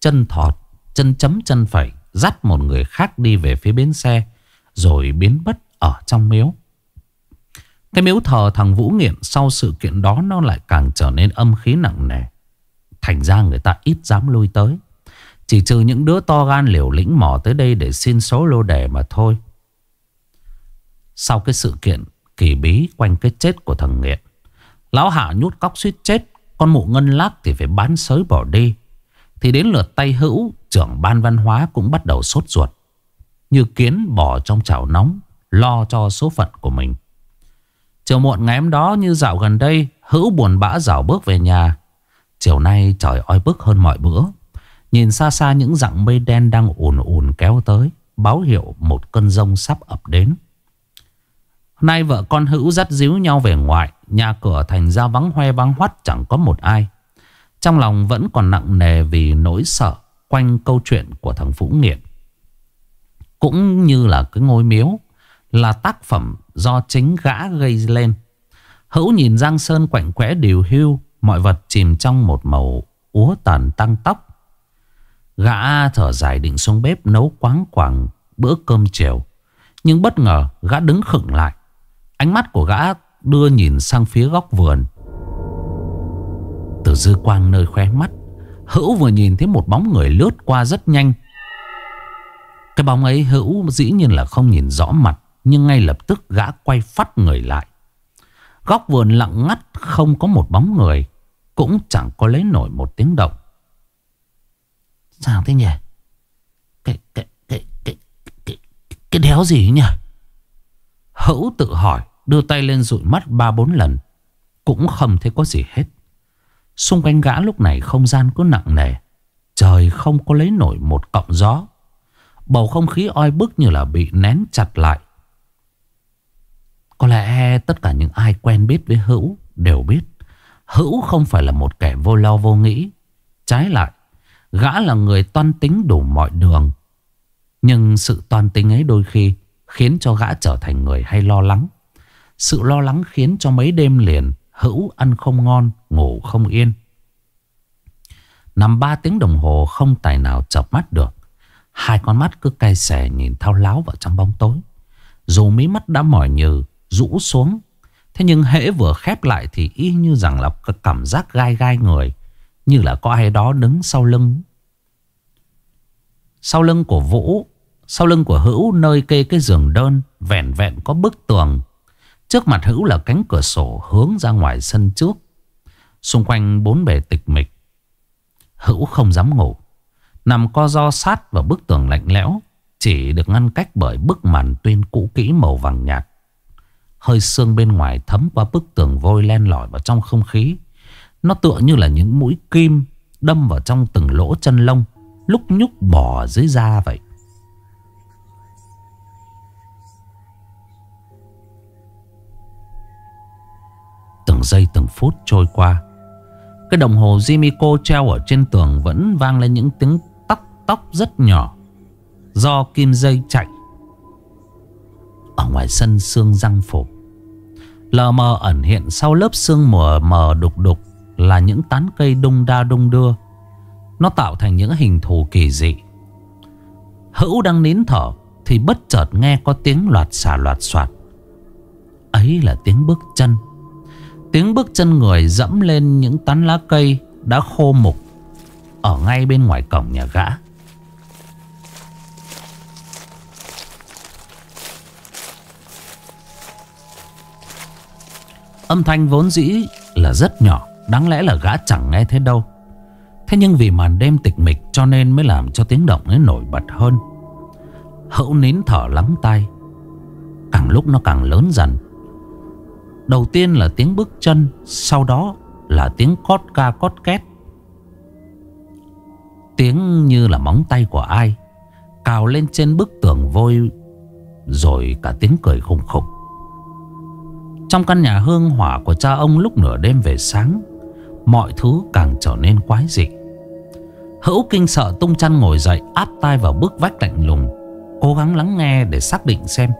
Chân thọt, chân chấm chân phẩy. Dắt một người khác đi về phía bến xe, Rồi biến mất ở trong miếu. Cái miếu thờ thằng Vũ Nghiện Sau sự kiện đó nó lại càng trở nên âm khí nặng nề. Thành ra người ta ít dám lui tới. Chỉ trừ những đứa to gan liều lĩnh mò tới đây Để xin số lô đề mà thôi. Sau cái sự kiện kỳ bí quanh cái chết của thằng Nghiện, Lão Hạ nhút cóc suýt chết, Con mụ ngân lác thì phải bán sới bỏ đi. Thì đến lượt tay hữu Trưởng ban văn hóa cũng bắt đầu sốt ruột, Như kiến bỏ trong chảo nóng, Lo cho số phận của mình. Chiều muộn ngày hôm đó, như dạo gần đây, Hữu buồn bã dạo bước về nhà. Chiều nay trời oi bức hơn mọi bữa. Nhìn xa xa những dặng mây đen đang ùn ùn kéo tới, Báo hiệu một cơn rông sắp ập đến. Nay vợ con Hữu dắt díu nhau về ngoại, Nhà cửa thành ra vắng hoe vắng hoắt, chẳng có một ai. Trong lòng vẫn còn nặng nề vì nỗi sợ quanh câu chuyện của thằng Phú Nghiện. Cũng như là cái ngôi miếu là tác phẩm do chính gã gây lên. Hữu nhìn Giang Sơn quạnh quẽ điều hưu, mọi vật chìm trong một màu úa tàn tăng tóc. Gã thở dài định xuống bếp nấu quáng quảng bữa cơm chiều. Nhưng bất ngờ gã đứng khựng lại. Ánh mắt của gã đưa nhìn sang phía góc vườn. Từ dư quang nơi khóe mắt, Hữu vừa nhìn thấy một bóng người lướt qua rất nhanh. Cái bóng ấy Hữu dĩ nhiên là không nhìn rõ mặt, nhưng ngay lập tức gã quay phát người lại. Góc vườn lặng ngắt không có một bóng người, cũng chẳng có lấy nổi một tiếng động. Sao thế nhỉ? Cái, cái, cái, cái, cái, cái đéo gì nhỉ? Hữu tự hỏi, đưa tay lên dụi mắt ba bốn lần. Cũng không thấy có gì hết. Xung quanh gã lúc này không gian cứ nặng nề. Trời không có lấy nổi một cọng gió. Bầu không khí oi bức như là bị nén chặt lại. Có lẽ tất cả những ai quen biết với Hữu đều biết. Hữu không phải là một kẻ vô lo vô nghĩ. Trái lại, gã là người toan tính đủ mọi đường. Nhưng sự toan tính ấy đôi khi khiến cho gã trở thành người hay lo lắng. Sự lo lắng khiến cho mấy đêm liền Hữu ăn không ngon, ngủ không yên. Nằm ba tiếng đồng hồ không tài nào chập mắt được. Hai con mắt cứ cay xè nhìn thao láo vào trong bóng tối. Dù mí mắt đã mỏi nhừ, rũ xuống. Thế nhưng hễ vừa khép lại thì y như rằng là cảm giác gai gai người. Như là có ai đó đứng sau lưng. Sau lưng của Vũ, sau lưng của Hữu nơi kê cái giường đơn, vẹn vẹn có bức tường Trước mặt Hữu là cánh cửa sổ hướng ra ngoài sân trước. Xung quanh bốn bề tịch mịch. Hữu không dám ngủ. Nằm co do sát vào bức tường lạnh lẽo. Chỉ được ngăn cách bởi bức màn tuyên cũ kỹ màu vàng nhạt. Hơi sương bên ngoài thấm qua bức tường vôi len lỏi vào trong không khí. Nó tựa như là những mũi kim đâm vào trong từng lỗ chân lông. Lúc nhúc bỏ dưới da vậy. Từng giây từng phút trôi qua. Cái đồng hồ Jimiko treo ở trên tường Vẫn vang lên những tiếng tóc tóc rất nhỏ, Do kim dây chạy. Ở ngoài sân sương răng phủ Lờ mờ ẩn hiện sau lớp sương mờ mờ đục đục Là những tán cây đung đa đung đưa. Nó tạo thành những hình thù kỳ dị. Hữu đang nín thở Thì bất chợt nghe có tiếng loạt xà loạt soạt Ấy là tiếng bước chân. Tiếng bước chân người dẫm lên những tán lá cây đã khô mục ở ngay bên ngoài cổng nhà gã. Âm thanh vốn dĩ là rất nhỏ, đáng lẽ là gã chẳng nghe thế đâu. Thế nhưng vì màn đêm tịch mịch cho nên mới làm cho tiếng động ấy nổi bật hơn. Hữu nín thở lắng tay. Càng lúc nó càng lớn dần. Đầu tiên là tiếng bước chân, Sau đó là tiếng cót ca cót két. Tiếng như là móng tay của ai, Cào lên trên bức tường vôi, Rồi cả tiếng cười khủng khủng Trong căn nhà hương hỏa của cha ông lúc nửa đêm về sáng, Mọi thứ càng trở nên quái dị. Hữu kinh sợ tung chăn ngồi dậy, Áp tai vào bức vách lạnh lùng, Cố gắng lắng nghe để xác định xem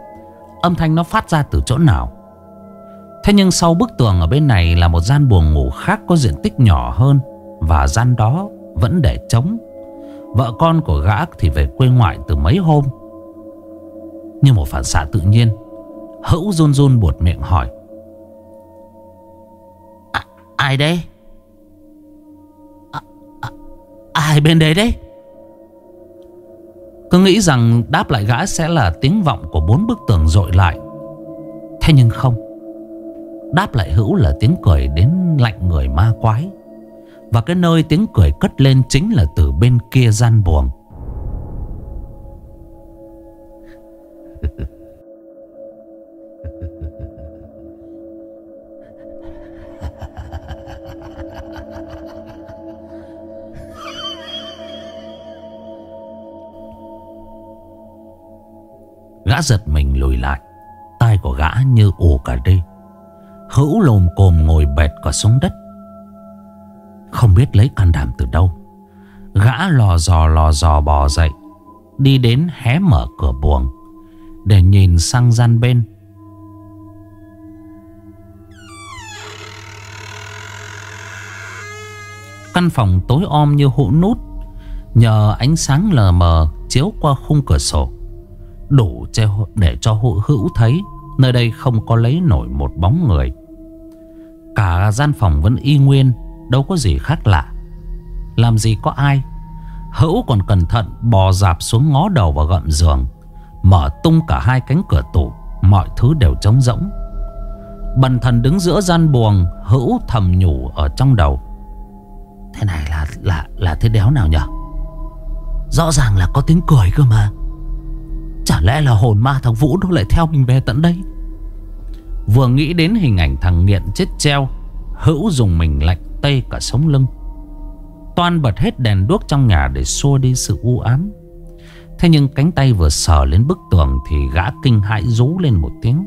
Âm thanh nó phát ra từ chỗ nào. Thế nhưng sau bức tường ở bên này là một gian buồng ngủ khác có diện tích nhỏ hơn Và gian đó vẫn để trống. Vợ con của gã thì về quê ngoại từ mấy hôm. Như một phản xạ tự nhiên Hữu run run buột miệng hỏi. À, Ai đây? À, à, ai bên đấy đấy? Cứ nghĩ rằng đáp lại gã sẽ là tiếng vọng của bốn bức tường dội lại. Thế nhưng không Đáp lại hữu là tiếng cười đến lạnh người ma quái. Và cái nơi tiếng cười cất lên chính là từ bên kia gian buồng. Gã giật mình lùi lại. Tai của gã như ù cả đi. Hữu lồm cồm ngồi bệt cả xuống đất. Không biết lấy can đảm từ đâu, Gã lò dò lò dò bò dậy, Đi đến hé mở cửa buồng, Để nhìn sang gian bên. Căn phòng tối om như hũ nút, Nhờ ánh sáng lờ mờ Chiếu qua khung cửa sổ, Đủ để cho hữu thấy. Nơi đây không có lấy nổi một bóng người. Cả gian phòng vẫn y nguyên, Đâu có gì khác lạ. Làm gì có ai. Hữu còn cẩn thận bò dạp xuống ngó đầu vào gậm giường, Mở tung cả hai cánh cửa tủ, Mọi thứ đều trống rỗng. Bần thần đứng giữa gian buồng, Hữu thầm nhủ ở trong đầu. Thế này là là là thế đéo nào nhỉ Rõ ràng là có tiếng cười cơ mà. Chả lẽ là hồn ma thằng Vũ nó lại theo mình về tận đây? Vừa nghĩ đến hình ảnh thằng nghiện chết treo, Hữu dùng mình lạnh tê cả sống lưng. Toan bật hết đèn đuốc trong nhà để xua đi sự u ám. Thế nhưng cánh tay vừa sờ lên bức tường Thì gã kinh hãi rú lên một tiếng.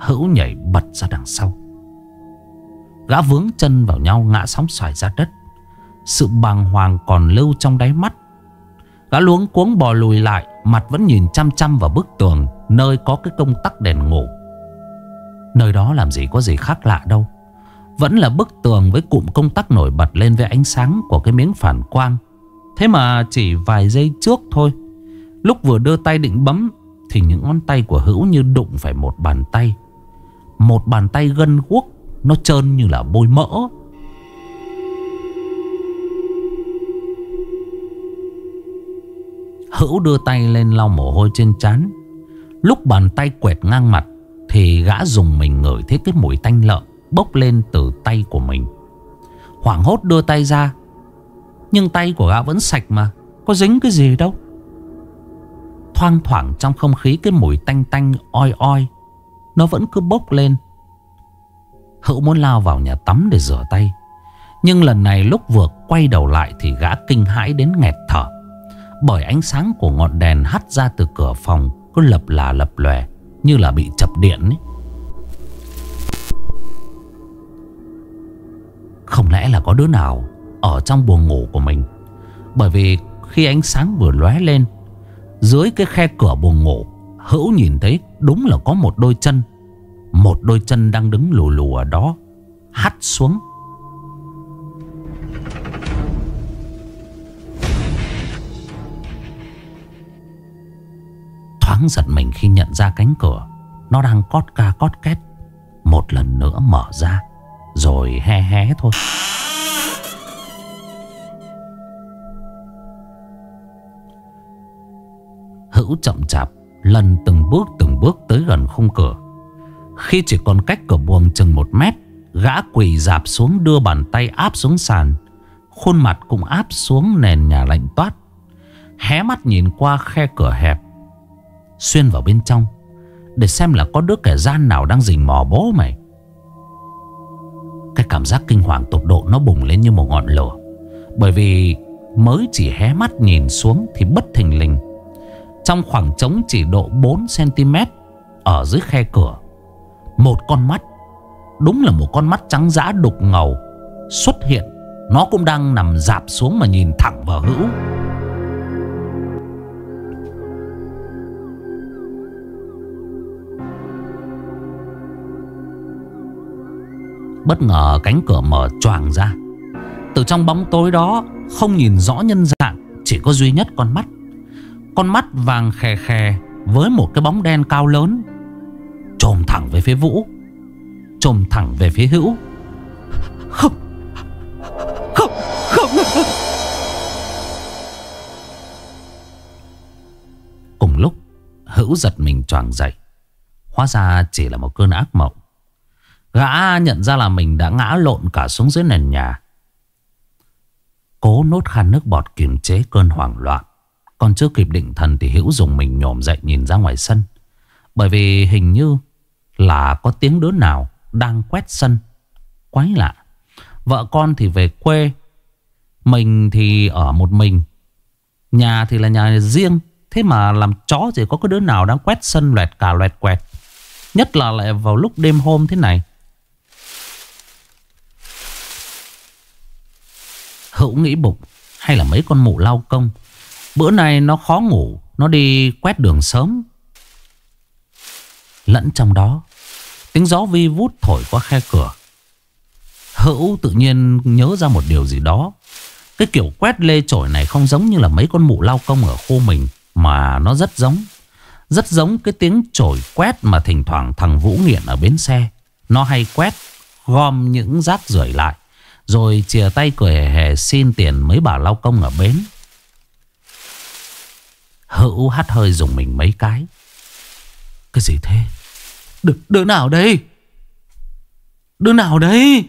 Hữu nhảy bật ra đằng sau. Gã vướng chân vào nhau, ngã sóng xoài ra đất. Sự bàng hoàng còn lưu trong đáy mắt. Gã luống cuống bò lùi lại, Mặt vẫn nhìn chăm chăm vào bức tường, Nơi có cái công tắc đèn ngủ. Nơi đó làm gì có gì khác lạ đâu. Vẫn là bức tường với cụm công tắc nổi bật lên với ánh sáng của cái miếng phản quang. Thế mà chỉ vài giây trước thôi. Lúc vừa đưa tay định bấm, Thì những ngón tay của Hữu như đụng phải một bàn tay. Một bàn tay gân guốc, Nó trơn như là bôi mỡ. Hữu đưa tay lên lau mồ hôi trên trán. Lúc bàn tay quẹt ngang mặt thì gã dùng mình ngửi thấy cái mùi tanh lợn Bốc lên từ tay của mình. Hoảng hốt đưa tay ra. Nhưng tay của gã vẫn sạch mà, Có dính cái gì đâu. Thoang thoảng trong không khí Cái mùi tanh tanh, oi oi, Nó vẫn cứ bốc lên. Hữu muốn lao vào nhà tắm để rửa tay. Nhưng lần này lúc vừa quay đầu lại Thì gã kinh hãi đến nghẹt thở. Bởi ánh sáng của ngọn đèn hắt ra từ cửa phòng Cứ lập là lập lòe. Như là bị chập điện ấy. Không lẽ là có đứa nào Ở trong buồng ngủ của mình? Bởi vì khi ánh sáng vừa lóe lên, Dưới cái khe cửa buồng ngủ, Hữu nhìn thấy đúng là có một đôi chân. Một đôi chân đang đứng lù lù ở đó, Hắt xuống. Thoáng giật mình khi nhận ra cánh cửa. Nó đang cót ca cót két. Một lần nữa mở ra, Rồi he hé thôi. Hữu chậm chạp, Lần từng bước từng bước tới gần khung cửa. Khi chỉ còn cách cửa buồng chừng một mét, Gã quỳ dạp xuống đưa bàn tay áp xuống sàn. Khuôn mặt cũng áp xuống nền nhà lạnh toát. Hé mắt nhìn qua khe cửa hẹp Xuyên vào bên trong, Để xem là có đứa kẻ gian nào đang rình mò bố mày. Cái cảm giác kinh hoàng tột độ nó bùng lên như một ngọn lửa, Bởi vì mới chỉ hé mắt nhìn xuống thì bất thình lình. Trong khoảng trống chỉ độ 4cm Ở dưới khe cửa, Một con mắt, Đúng là một con mắt trắng dã đục ngầu, Xuất hiện, Nó cũng đang nằm dạp xuống mà nhìn thẳng vào hữu. Bất ngờ cánh cửa mở choàng ra. Từ trong bóng tối đó Không nhìn rõ nhân dạng Chỉ có duy nhất con mắt. Con mắt vàng khè khè Với một cái bóng đen cao lớn Trồm thẳng về phía Vũ. Trồm thẳng về phía Hữu. Không. Không Không. Cùng lúc Hữu giật mình choàng dậy. Hóa ra chỉ là một cơn ác mộng Gã nhận ra là mình đã ngã lộn cả xuống dưới nền nhà. Cố nốt khăn nước bọt kiềm chế cơn hoảng loạn. Còn chưa kịp định thần thì Hữu dùng mình nhổm dậy nhìn ra ngoài sân. Bởi vì hình như là có tiếng đứa nào đang quét sân. Quái lạ. Vợ con thì về quê. Mình thì ở một mình. Nhà thì là nhà riêng. Thế mà làm chó thì có cái đứa nào đang quét sân loẹt cả loẹt quẹt. Nhất là lại vào lúc đêm hôm thế này. Hữu nghĩ bụng, Hay là mấy con mụ lau công? Bữa nay nó khó ngủ, Nó đi quét đường sớm. Lẫn trong đó, Tiếng gió vi vút thổi qua khe cửa. Hữu tự nhiên nhớ ra một điều gì đó. Cái kiểu quét lê trổi này không giống như là mấy con mụ lau công ở khu mình, Mà nó rất giống. Rất giống cái tiếng trổi quét mà thỉnh thoảng thằng Vũ nghiện ở bến xe. Nó hay quét, gom những rác rưởi lại. Rồi chìa tay cười hề hề xin tiền mấy bà lao công ở bến. Hữu hắt hơi dùng mình mấy cái. Cái gì thế? Đứa, đứa nào đây? Đứa nào đây?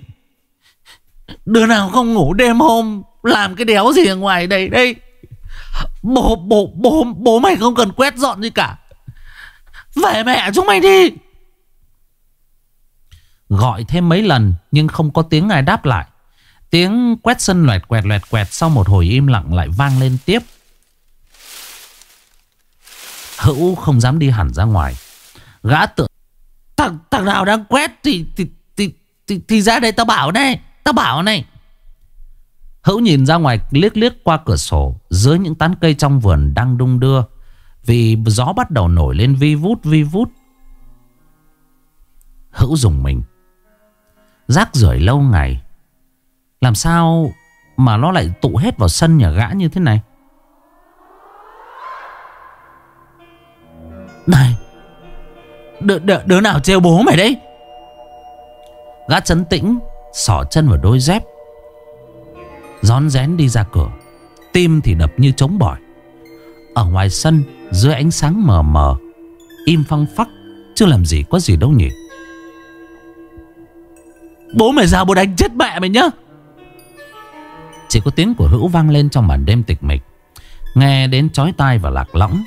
Đứa nào không ngủ đêm hôm Làm cái đéo gì ở ngoài đây đây? Bố bố bố bố mày không cần quét dọn gì cả. Về mẹ chúng mày đi. Gọi thêm mấy lần Nhưng không có tiếng ai đáp lại. Tiếng quét sân loẹt quẹt loẹt quẹt Sau một hồi im lặng lại vang lên tiếp. Hữu không dám đi hẳn ra ngoài. Gã tự Thằng, thằng nào đang quét thì, thì, thì, thì, thì ra đây tao bảo này Tao bảo này. Hữu nhìn ra ngoài liếc liếc qua cửa sổ Dưới những tán cây trong vườn đang đung đưa Vì gió bắt đầu nổi lên vi vút vi vút. Hữu dùng mình. Rác rưởi lâu ngày làm sao mà nó lại tụ hết vào sân nhà gã như thế này? Này Đứa, đứa, đứa nào trêu bố mày đấy? Gã chấn tĩnh Sỏ chân vào đôi dép. Gión rén đi ra cửa. Tim thì đập như trống bỏi. Ở ngoài sân Dưới ánh sáng mờ mờ Im phăng phắc Chưa làm gì có gì đâu nhỉ? Bố mày ra bố đánh chết mẹ mày nhá! Chỉ có tiếng của Hữu vang lên trong màn đêm tịch mịch. Nghe đến chói tai và lạc lõng.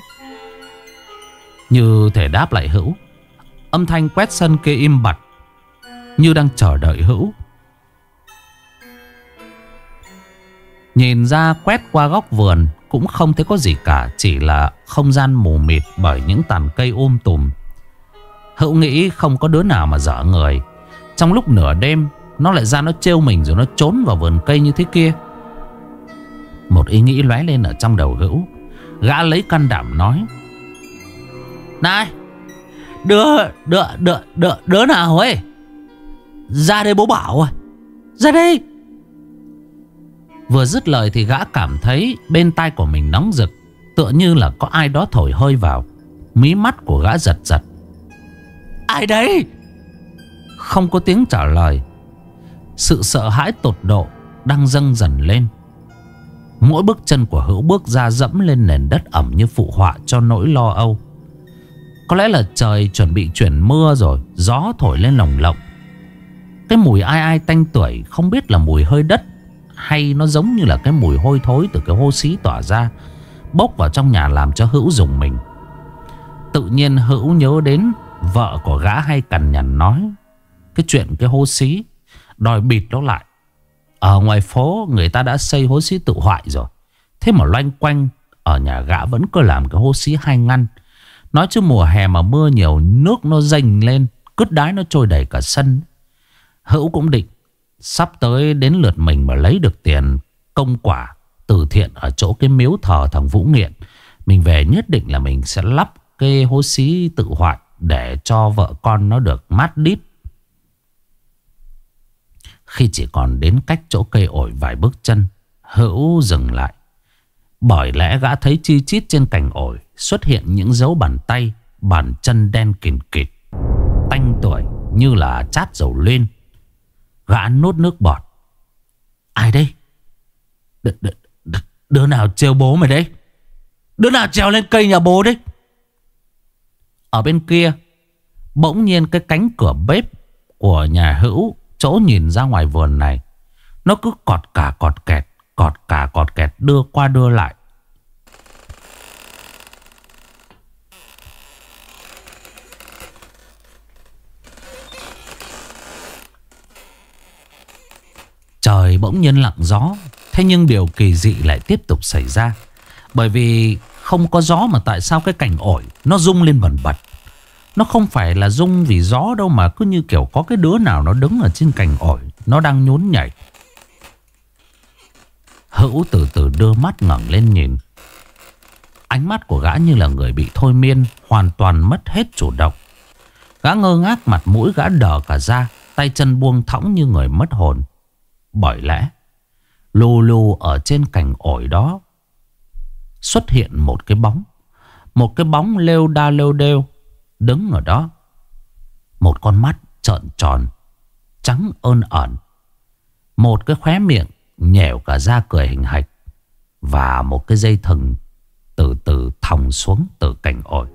Như thể đáp lại Hữu, Âm thanh quét sân kia im bặt, Như đang chờ đợi Hữu. Nhìn ra quét qua góc vườn Cũng không thấy có gì cả, Chỉ là không gian mù mịt Bởi những tàn cây ôm tùm. Hữu nghĩ không có đứa nào mà dở người. Trong lúc nửa đêm, Nó lại ra nó trêu mình rồi nó trốn vào vườn cây như thế kia. Một ý nghĩ lóe lên ở trong đầu Hữu. Gã lấy can đảm nói. Này Đứa Đứa Đứa Đứa, đứa nào ấy? Ra đây bố bảo à? Ra đây. Vừa dứt lời thì gã cảm thấy Bên tai của mình nóng rực Tựa như là có ai đó thổi hơi vào. Mí mắt của gã giật giật. Ai đấy? Không có tiếng trả lời. Sự sợ hãi tột độ Đang dâng dần lên. Mỗi bước chân của hữu bước ra dẫm lên nền đất ẩm như phụ họa cho nỗi lo âu. Có lẽ là trời chuẩn bị chuyển mưa rồi, Gió thổi lên lồng lộng. Cái mùi ai ai tanh tuổi Không biết là mùi hơi đất, Hay nó giống như là cái mùi hôi thối Từ cái hô xí tỏa ra, Bốc vào trong nhà làm cho Hữu dùng mình. Tự nhiên Hữu nhớ đến Vợ của gã hay cằn nhằn nói, Cái chuyện cái hô xí, Đòi bịt nó lại. Ở ngoài phố, người ta đã xây hố xí tự hoại rồi. Thế mà loanh quanh Ở nhà gã vẫn cứ làm cái hố xí hai ngăn. Nói chứ mùa hè mà mưa nhiều, Nước nó dành lên, Cứt đái nó trôi đầy cả sân. Hữu cũng định, Sắp tới đến lượt mình mà lấy được tiền Công quả từ thiện Ở chỗ cái miếu thờ thằng Vũ Nghiện, Mình về nhất định là mình sẽ lắp Cái hố xí tự hoại Để cho vợ con nó được mát đít. Khi chỉ còn đến cách chỗ cây ổi vài bước chân Hữu dừng lại. Bởi lẽ gã thấy chi chít trên cành ổi Xuất hiện những dấu bàn tay Bàn chân đen kìn kịt Tanh tuổi như là chát dầu lên. Gã nốt nước bọt. Ai đây? Đ, đ, đ, Đứa nào trêu bố mày đấy? Đứa nào trèo lên cây nhà bố đấy? Ở bên kia Bỗng nhiên cái cánh cửa bếp Của nhà hữu Chỗ nhìn ra ngoài vườn này, Nó cứ cọt cả cọt kẹt, Cọt cả cọt kẹt, đưa qua đưa lại. Trời bỗng nhiên lặng gió, Thế nhưng điều kỳ dị lại tiếp tục xảy ra. Bởi vì không có gió mà tại sao cái cảnh ổi Nó rung lên bẩn bật? Nó không phải là rung vì gió đâu Mà cứ như kiểu có cái đứa nào nó đứng ở trên cành ổi, Nó đang nhốn nhảy. Hữu từ từ đưa mắt ngẩng lên nhìn. Ánh mắt của gã như là người bị thôi miên, Hoàn toàn mất hết chủ động. Gã ngơ ngác mặt mũi gã đờ cả ra, Tay chân buông thõng như người mất hồn. Bởi lẽ, Lù lù ở trên cành ổi đó Xuất hiện một cái bóng. Một cái bóng lêu đa lêu đêu. Đứng ở đó. Một con mắt trợn tròn, Trắng ơn ẩn. Một cái khóe miệng Nhẻo cả da cười hình hạch Và một cái dây thừng Từ từ thòng xuống từ cành ổi.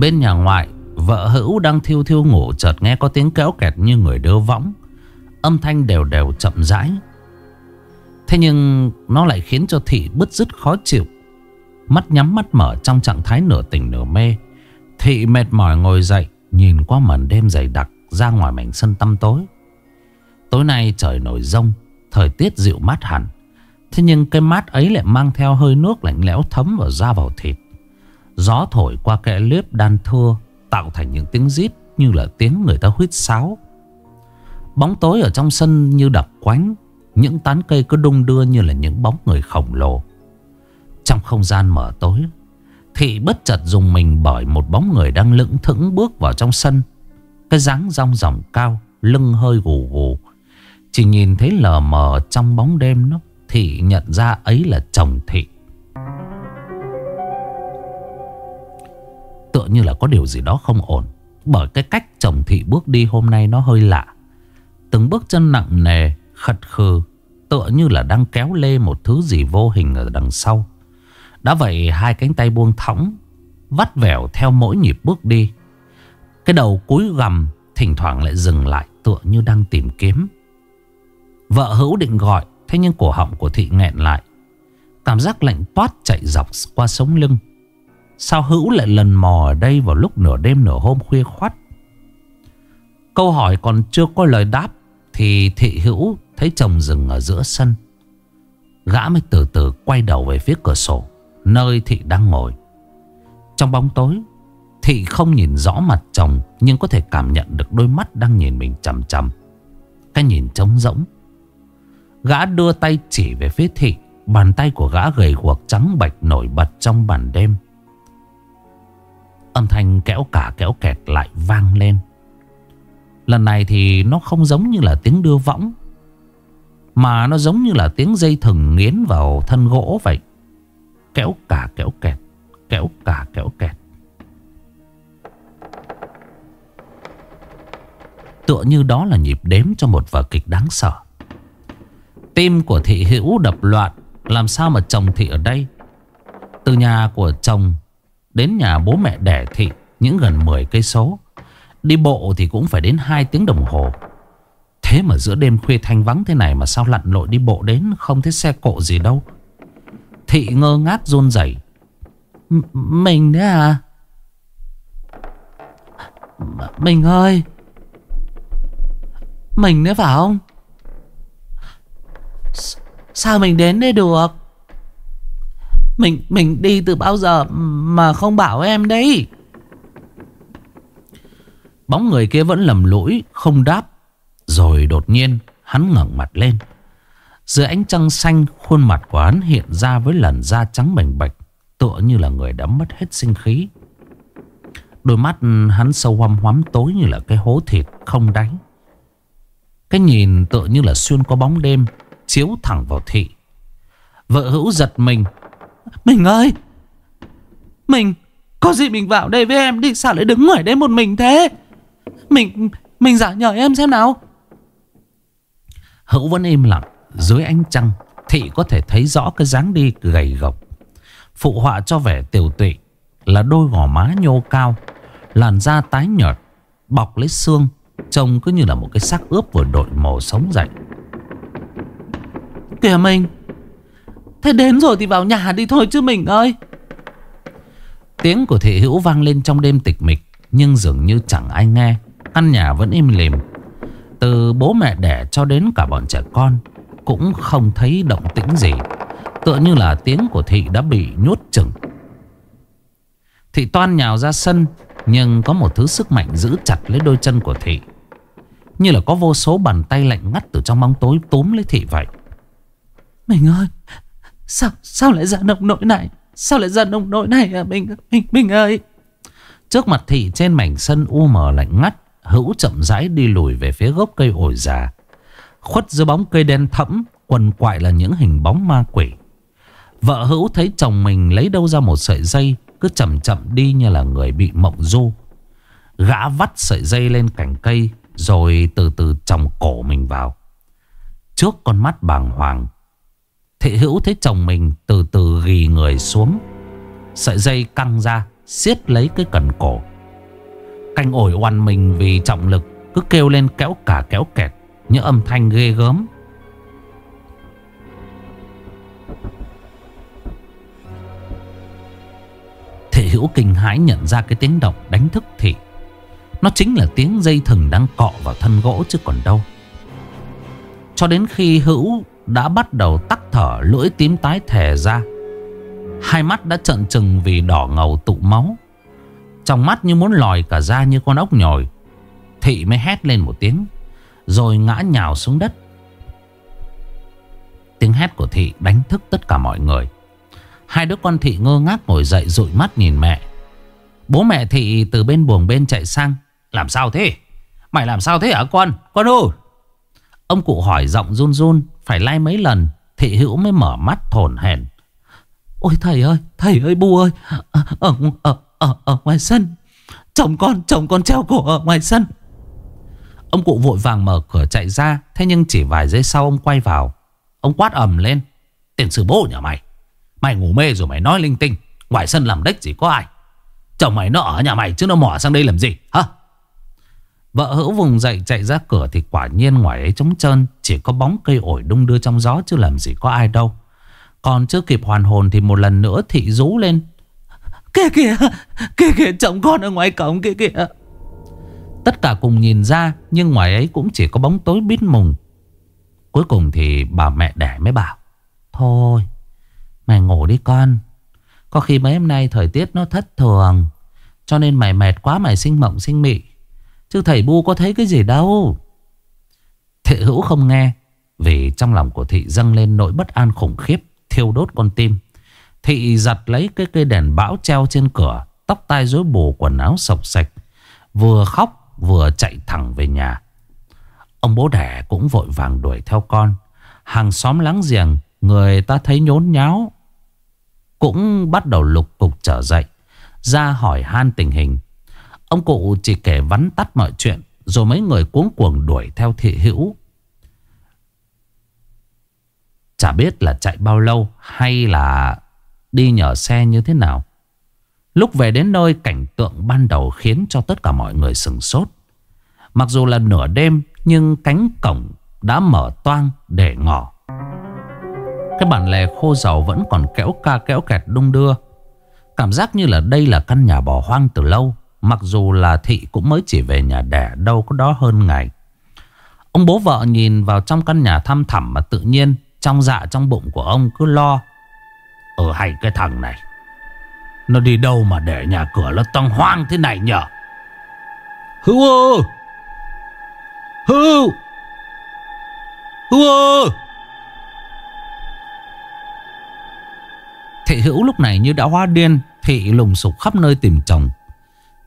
Bên nhà ngoại, Vợ hữu đang thiêu thiêu ngủ Chợt nghe có tiếng kéo kẹt như người đưa võng. Âm thanh đều đều chậm rãi. Thế nhưng Nó lại khiến cho thị bứt rứt khó chịu. Mắt nhắm mắt mở Trong trạng thái nửa tỉnh nửa mê. Thị mệt mỏi ngồi dậy, Nhìn qua màn đêm dày đặc Ra ngoài mảnh sân tăm tối. Tối nay trời nổi rông, Thời tiết dịu mát hẳn. Thế nhưng cái mát ấy lại mang theo hơi nước lạnh lẽo thấm vào da vào thịt. Gió thổi qua kẽ liếp đan thưa, Tạo thành những tiếng rít như là tiếng người ta huyết sáo. Bóng tối ở trong sân như đập quánh, Những tán cây cứ đung đưa như là những bóng người khổng lồ. Trong không gian mở tối, Thị bất chợt dùng mình bởi một bóng người đang lững thững bước vào trong sân. Cái dáng rong ròng cao, Lưng hơi gù gù. Chỉ nhìn thấy lờ mờ trong bóng đêm đó Thị nhận ra ấy là chồng thị. Tựa như là có điều gì đó không ổn. Bởi cái cách chồng thị bước đi hôm nay nó hơi lạ. Từng bước chân nặng nề, Khật khừ Tựa như là đang kéo lê một thứ gì vô hình ở đằng sau. Đã vậy hai cánh tay buông thõng, Vắt vẻo theo mỗi nhịp bước đi. Cái đầu cúi gầm Thỉnh thoảng lại dừng lại Tựa như đang tìm kiếm. Vợ hữu định gọi, Thế nhưng cổ họng của thị nghẹn lại. Cảm giác lạnh toát chạy dọc qua sống lưng. Sao Hữu lại lần mò ở đây vào lúc nửa đêm nửa hôm khuya khoắt? Câu hỏi còn chưa có lời đáp Thì thị Hữu thấy chồng dừng ở giữa sân. Gã mới từ từ quay đầu về phía cửa sổ, Nơi thị đang ngồi. Trong bóng tối, Thị không nhìn rõ mặt chồng Nhưng có thể cảm nhận được đôi mắt đang nhìn mình chầm chầm Cái nhìn trống rỗng. Gã đưa tay chỉ về phía thị, Bàn tay của gã gầy guộc trắng bạch nổi bật trong bàn đêm. Âm thanh kéo cả kéo kẹt lại vang lên. Lần này thì nó không giống như là tiếng đưa võng, Mà nó giống như là tiếng dây thừng nghiến vào thân gỗ vậy. Kéo cả kéo kẹt, Kéo cả kéo kẹt. Tựa như đó là nhịp đếm cho một vở kịch đáng sợ. Tim của thị hữu đập loạn, Làm sao mà chồng thị ở đây? Từ nhà của chồng Đến nhà bố mẹ đẻ thị Những gần 10 cây số. Đi bộ thì cũng phải đến 2 tiếng đồng hồ. Thế mà giữa đêm khuya thanh vắng thế này Mà sao lặn lội đi bộ đến Không thấy xe cộ gì đâu. Thị ngơ ngác run rẩy. Mình đấy à? Mình ơi. Mình đấy phải không? Sao mình đến đây được? Mình mình đi từ bao giờ mà không bảo em đấy? Bóng người kia vẫn lầm lũi, Không đáp. Rồi đột nhiên, hắn ngẩng mặt lên. Dưới ánh trăng xanh, Khuôn mặt của hắn hiện ra với làn da trắng bềnh bạch, Tựa như là người đã mất hết sinh khí. Đôi mắt hắn sâu hoăm hoắm tối như là cái hố thịt không đáy. Cái nhìn tựa như là xuyên qua bóng đêm, Chiếu thẳng vào thị. Vợ hữu giật mình mình ơi! Mình Có gì mình vào đây với em đi Sao lại đứng ngoài đây một mình thế? Mình Mình giả nhờ em xem nào. Hữu vẫn im lặng Dưới ánh trăng Thị có thể thấy rõ cái dáng đi gầy gộc. Phụ họa cho vẻ tiểu tụy là đôi gò má nhô cao, làn da tái nhợt, bọc lấy xương, trông cứ như là một cái xác ướp vừa đội mồ sống dậy. Kìa mình, thế đến rồi thì vào nhà đi thôi chứ mình ơi. Tiếng của thị hữu vang lên trong đêm tịch mịch, nhưng dường như chẳng ai nghe. Căn nhà vẫn im lìm. Từ bố mẹ đẻ cho đến cả bọn trẻ con cũng không thấy động tĩnh gì. Tựa như là tiếng của thị đã bị nhốt chừng. Thị toan nhào ra sân Nhưng có một thứ sức mạnh giữ chặt lấy đôi chân của thị Như là có vô số bàn tay lạnh ngắt từ trong bóng tối túm lấy thị vậy Mình ơi Sao sao lại ra nông nỗi này? Sao lại ra nông nỗi này à mình, mình, mình ơi? Trước mặt thị trên mảnh sân u mờ lạnh ngắt Hữu chậm rãi đi lùi về phía gốc cây ổi già. Khuất dưới bóng cây đen thẫm Quần quại là những hình bóng ma quỷ. Vợ Hữu thấy chồng mình lấy đâu ra một sợi dây cứ chậm chậm đi như là người bị mộng du. Gã vắt sợi dây lên cành cây Rồi từ từ chồng cổ mình vào. Trước con mắt bàng hoàng Thị hữu thấy chồng mình từ từ ghi người xuống, Sợi dây căng ra, siết lấy cái cần cổ. Canh ổi oan mình vì trọng lực, Cứ kêu lên kéo cả kéo kẹt Những âm thanh ghê gớm. Thị hữu kinh hãi nhận ra cái tiếng động đánh thức thị. Nó chính là tiếng dây thừng đang cọ vào thân gỗ chứ còn đâu. Cho đến khi hữu đã bắt đầu tắc thở lưỡi tím tái thè ra Hai mắt đã trợn trừng vì đỏ ngầu tụ máu Trong mắt như muốn lòi cả ra như con ốc nhồi Thị mới hét lên một tiếng, Rồi ngã nhào xuống đất Tiếng hét của Thị đánh thức tất cả mọi người Hai đứa con Thị ngơ ngác ngồi dậy dụi mắt nhìn mẹ Bố mẹ Thị từ bên buồng bên chạy sang, Làm sao thế? Mày làm sao thế hả con? Con ơi! Ông cụ hỏi giọng run run Phải lai mấy lần Thị hữu mới mở mắt thổn hển. Ôi thầy ơi, thầy ơi bu ơi Ở, ở, ở, ở, ở ngoài sân. Chồng con, chồng con treo cổ ở ngoài sân. Ông cụ vội vàng mở cửa chạy ra Thế nhưng chỉ vài giây sau ông quay vào. Ông quát ầm lên Tiền sư bố nhà mày Mày ngủ mê rồi mày nói linh tinh Ngoài sân làm đếch gì có ai? Chồng mày nó ở nhà mày chứ nó mỏ sang đây làm gì hả? Vợ hữu vùng dậy, chạy ra cửa Thì quả nhiên ngoài ấy trống trơn, Chỉ có bóng cây ổi đung đưa trong gió Chứ làm gì có ai đâu. Còn chưa kịp hoàn hồn thì một lần nữa thị rú lên. Kìa kìa Kìa kìa, chồng con ở ngoài cổng kìa kìa. Tất cả cùng nhìn ra, Nhưng ngoài ấy cũng chỉ có bóng tối bít mùng. Cuối cùng thì bà mẹ đẻ mới bảo, Thôi, Mày ngủ đi con. Có khi mấy hôm nay thời tiết nó thất thường, Cho nên mày mệt quá mày sinh mộng sinh mị. Chứ thầy bu có thấy cái gì đâu. Thị hữu không nghe, Vì trong lòng của thị dâng lên nỗi bất an khủng khiếp, Thiêu đốt con tim. Thị giặt lấy cái cây đèn bão treo trên cửa, Tóc tai rối bù, quần áo sọc sạch. Vừa khóc, vừa chạy thẳng về nhà. Ông bố đẻ cũng vội vàng đuổi theo con. Hàng xóm láng giềng, Người ta thấy nhốn nháo, Cũng bắt đầu lục cục trở dậy, Ra hỏi han tình hình. Ông cụ chỉ kể vắn tắt mọi chuyện, Rồi mấy người cuống cuồng đuổi theo thị hữu. Chả biết là chạy bao lâu Hay là đi nhờ xe như thế nào. Lúc về đến nơi, cảnh tượng ban đầu khiến cho tất cả mọi người sừng sốt. Mặc dù là nửa đêm, Nhưng cánh cổng đã mở toang để ngỏ. Cái bản lề khô dầu vẫn còn kéo ca kéo kẹt đung đưa. Cảm giác như là đây là căn nhà bỏ hoang từ lâu. Mặc dù là thị cũng mới chỉ về nhà đẻ, đâu có đó hơn ngày. Ông bố vợ nhìn vào trong căn nhà thăm thẳm mà tự nhiên Trong dạ trong bụng của ông cứ lo. Ở hay cái thằng này. Nó đi đâu mà để nhà cửa nó tăng hoang thế này nhở? Hữu ơ Hữu Hữu ơ Thị hữu lúc này như đã hoa điên, Thị lùng sục khắp nơi tìm chồng.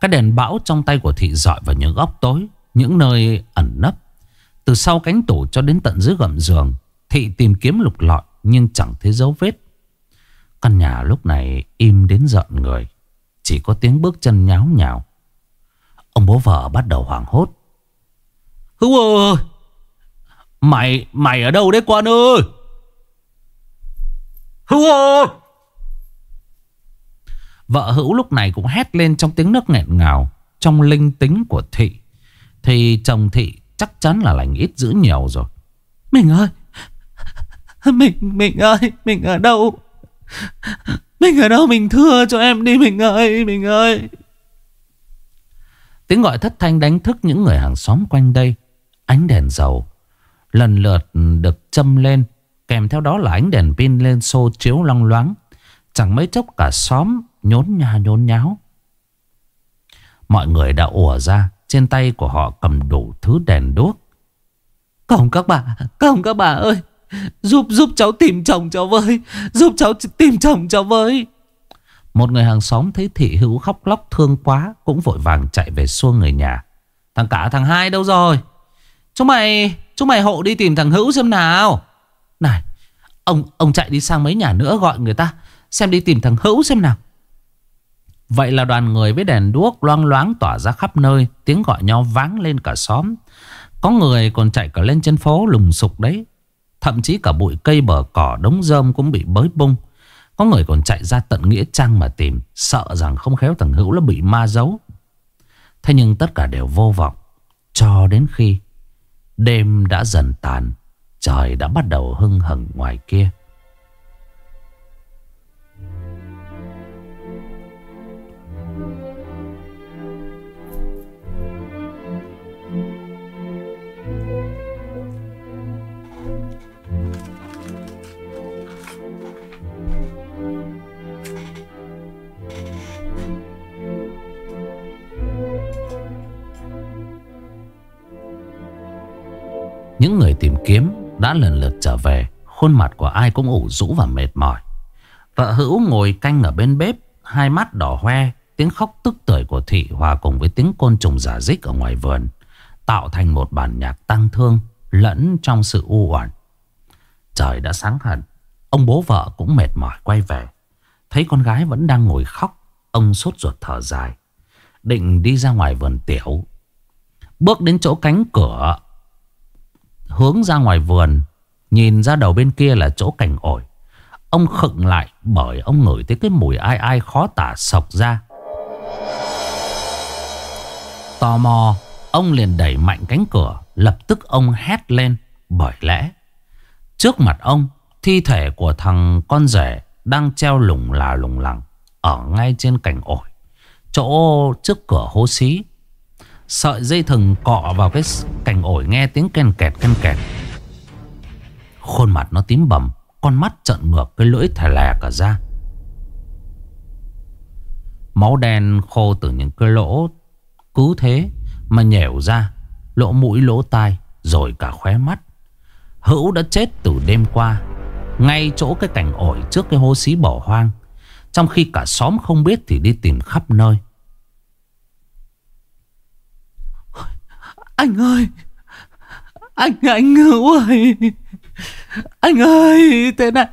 Cái đèn bão trong tay của thị dọi vào những góc tối Những nơi ẩn nấp. Từ sau cánh tủ cho đến tận dưới gầm giường Thị tìm kiếm lục lọi Nhưng chẳng thấy dấu vết. Căn nhà lúc này im đến giận người Chỉ có tiếng bước chân nháo nhào. Ông bố vợ bắt đầu hoảng hốt. Hữu ơi Mày, mày ở đâu đấy con ơi! Vợ Hữu lúc này cũng hét lên trong tiếng nước nghẹn ngào Trong linh tính của Thị. Thì chồng Thị chắc chắn là lành ít dữ nhiều rồi. Mình ơi! Mình, mình ơi, mình ở đâu? Mình ở đâu? Mình thưa cho em đi mình ơi, mình ơi! Tiếng gọi thất thanh đánh thức những người hàng xóm quanh đây. Ánh đèn dầu Lần lượt được châm lên. Kèm theo đó là ánh đèn pin lên xô chiếu long loáng. Chẳng mấy chốc cả xóm nhốn nhà, nhốn nháo. Mọi người đã ùa ra, Trên tay của họ cầm đủ thứ đèn đuốc. Cổng các bà Cổng các bà ơi. Giúp giúp cháu tìm chồng cháu với, Giúp cháu tìm chồng cháu với. Một người hàng xóm thấy thị hữu khóc lóc thương quá, Cũng vội vàng chạy về xua người nhà. Thằng cả thằng hai đâu rồi? Chúng mày Chúng mày hộ đi tìm thằng hữu xem nào. Này, Ông ông chạy đi sang mấy nhà nữa gọi người ta, Xem đi tìm thằng hữu xem nào. Vậy là đoàn người với đèn đuốc loang loáng tỏa ra khắp nơi, Tiếng gọi nhau váng lên cả xóm. Có người còn chạy cả lên trên phố lùng sục đấy. Thậm chí cả bụi cây bờ cỏ đống rơm cũng bị bới bung. Có người còn chạy ra tận Nghĩa Trang mà tìm, Sợ rằng không khéo thằng Hữu nó bị ma giấu. Thế nhưng tất cả đều vô vọng, Cho đến khi Đêm đã dần tàn, Trời đã bắt đầu hưng hừng ngoài kia. Những người tìm kiếm đã lần lượt trở về, Khuôn mặt của ai cũng ủ rũ và mệt mỏi. Vợ hữu ngồi canh ở bên bếp, Hai mắt đỏ hoe, Tiếng khóc tức tưởi của thị Hòa cùng với tiếng côn trùng giả dích ở ngoài vườn, Tạo thành một bản nhạc tăng thương Lẫn trong sự u oản Trời đã sáng hẳn, Ông bố vợ cũng mệt mỏi quay về. Thấy con gái vẫn đang ngồi khóc, Ông sốt ruột thở dài, Định đi ra ngoài vườn tiểu. Bước đến chỗ cánh cửa Hướng ra ngoài vườn, Nhìn ra đầu bên kia là chỗ cành ổi. Ông khựng lại bởi ông ngửi thấy cái mùi ai ai khó tả sọc ra. Tò mò, Ông liền đẩy mạnh cánh cửa, Lập tức ông hét lên, Bởi lẽ, Trước mặt ông, Thi thể của thằng con rể Đang treo lủng là lủng lẳng Ở ngay trên cành ổi, Chỗ trước cửa hố xí. Sợi dây thừng cọ vào cái cành ổi nghe tiếng ken kẹt ken kẹt. Khuôn mặt nó tím bầm, con mắt trợn ngược cái lưỡi thè lè cả ra. Máu đen khô từ những cái lỗ cứ thế mà nhẻo ra, lỗ mũi lỗ tai rồi cả khóe mắt. Hữu đã chết từ đêm qua, ngay chỗ cái cành ổi trước cái hố xí bỏ hoang. Trong khi cả xóm không biết thì đi tìm khắp nơi. Anh ơi! Anh anh Hữu ơi Anh ơi, Thế này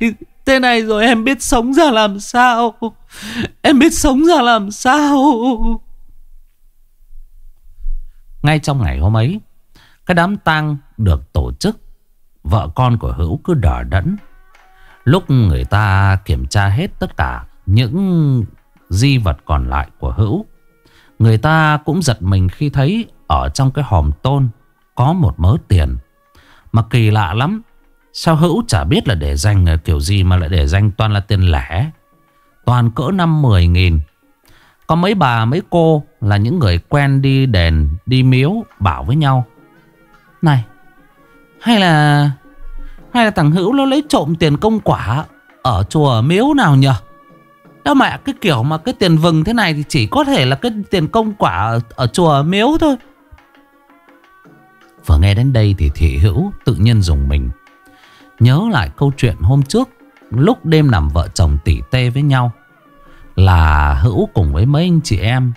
Thế này rồi em biết sống ra làm sao. Em biết sống ra làm sao. Ngay trong ngày hôm ấy, Cái đám tang được tổ chức. Vợ con của Hữu cứ đỏ đẫn. Lúc người ta kiểm tra hết tất cả Những di vật còn lại của Hữu Người ta cũng giật mình khi thấy ở trong cái hòm tôn Có một mớ tiền. Mà kỳ lạ lắm, Sao hữu chả biết là để dành, kiểu gì Mà lại để dành toàn là tiền lẻ? Toàn cỡ năm mười nghìn. Có mấy bà, mấy cô Là những người quen đi đền, Đi miếu, bảo với nhau. Này, Hay là Hay là thằng Hữu nó lấy trộm tiền công quả Ở chùa miếu nào nhỉ Đâu mẹ cái kiểu mà cái tiền vừng thế này Thì chỉ có thể là cái tiền công quả Ở, ở chùa miếu thôi. Vừa nghe đến đây thì thị hữu tự nhiên dùng mình. Nhớ lại câu chuyện hôm trước Lúc đêm nằm vợ chồng tỉ tê với nhau Là hữu cùng với mấy anh chị em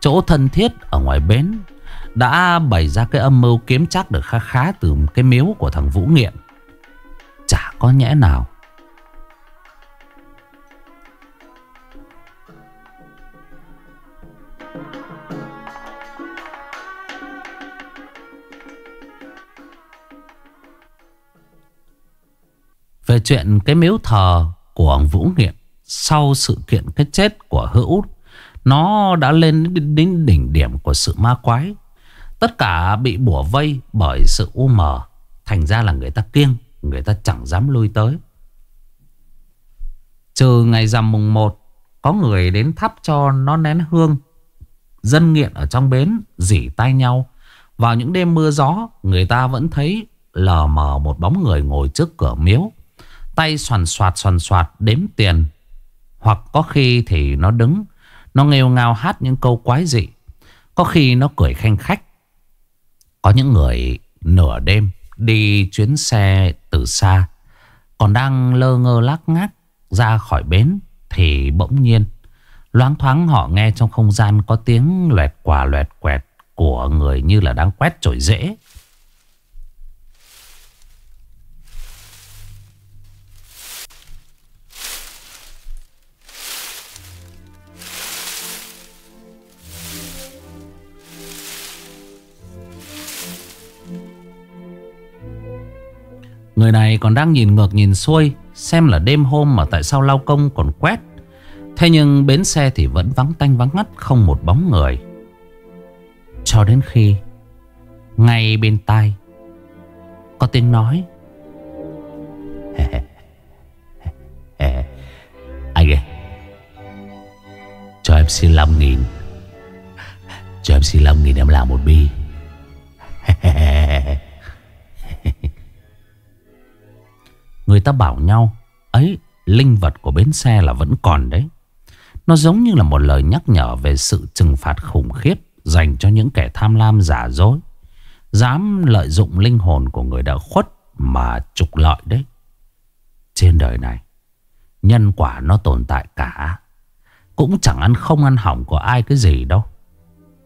Chỗ thân thiết ở ngoài bến Đã bày ra cái âm mưu kiếm chắc được khá khá Từ cái miếu của thằng Vũ Nghiện Chả có nhẽ nào Về chuyện cái miếu thờ của ông Vũ Nghiện sau sự kiện cái chết của Hữu nó đã lên đến đỉnh điểm của sự ma quái. Tất cả bị bủa vây bởi sự u mờ. Thành ra là người ta kiêng, người ta chẳng dám lui tới. Trừ ngày rằm mùng 1, có người đến thắp cho nó nén hương. Dân nghiện ở trong bến dỉ tay nhau. Vào những đêm mưa gió, người ta vẫn thấy lờ mờ một bóng người ngồi trước cửa miếu. Tay soàn soạt soàn soạt đếm tiền. Hoặc có khi thì nó đứng, nó nghêu ngao hát những câu quái dị. Có khi nó cười khanh khách. Có những người nửa đêm Đi chuyến xe từ xa, Còn đang lơ ngơ lác ngác Ra khỏi bến Thì bỗng nhiên Loáng thoáng họ nghe trong không gian Có tiếng loẹt quả loẹt quẹt Của người như là đang quét chổi rễ. Người này còn đang nhìn ngược nhìn xuôi, Xem là đêm hôm mà tại sao lao công còn quét. Thế nhưng bến xe thì vẫn vắng tanh vắng ngắt, Không một bóng người. Cho đến khi, Ngay bên tai, Có tiếng nói. Anh ơi, Cho em xin 5 nghìn Cho em xin 5 nghìn em làm một bi. Người ta bảo nhau, Ấy, linh vật của bến xe là vẫn còn đấy. Nó giống như là một lời nhắc nhở Về sự trừng phạt khủng khiếp Dành cho những kẻ tham lam giả dối, Dám lợi dụng linh hồn của người đã khuất Mà trục lợi đấy. Trên đời này, Nhân quả nó tồn tại cả. Cũng chẳng ăn không ăn hỏng của ai cái gì đâu.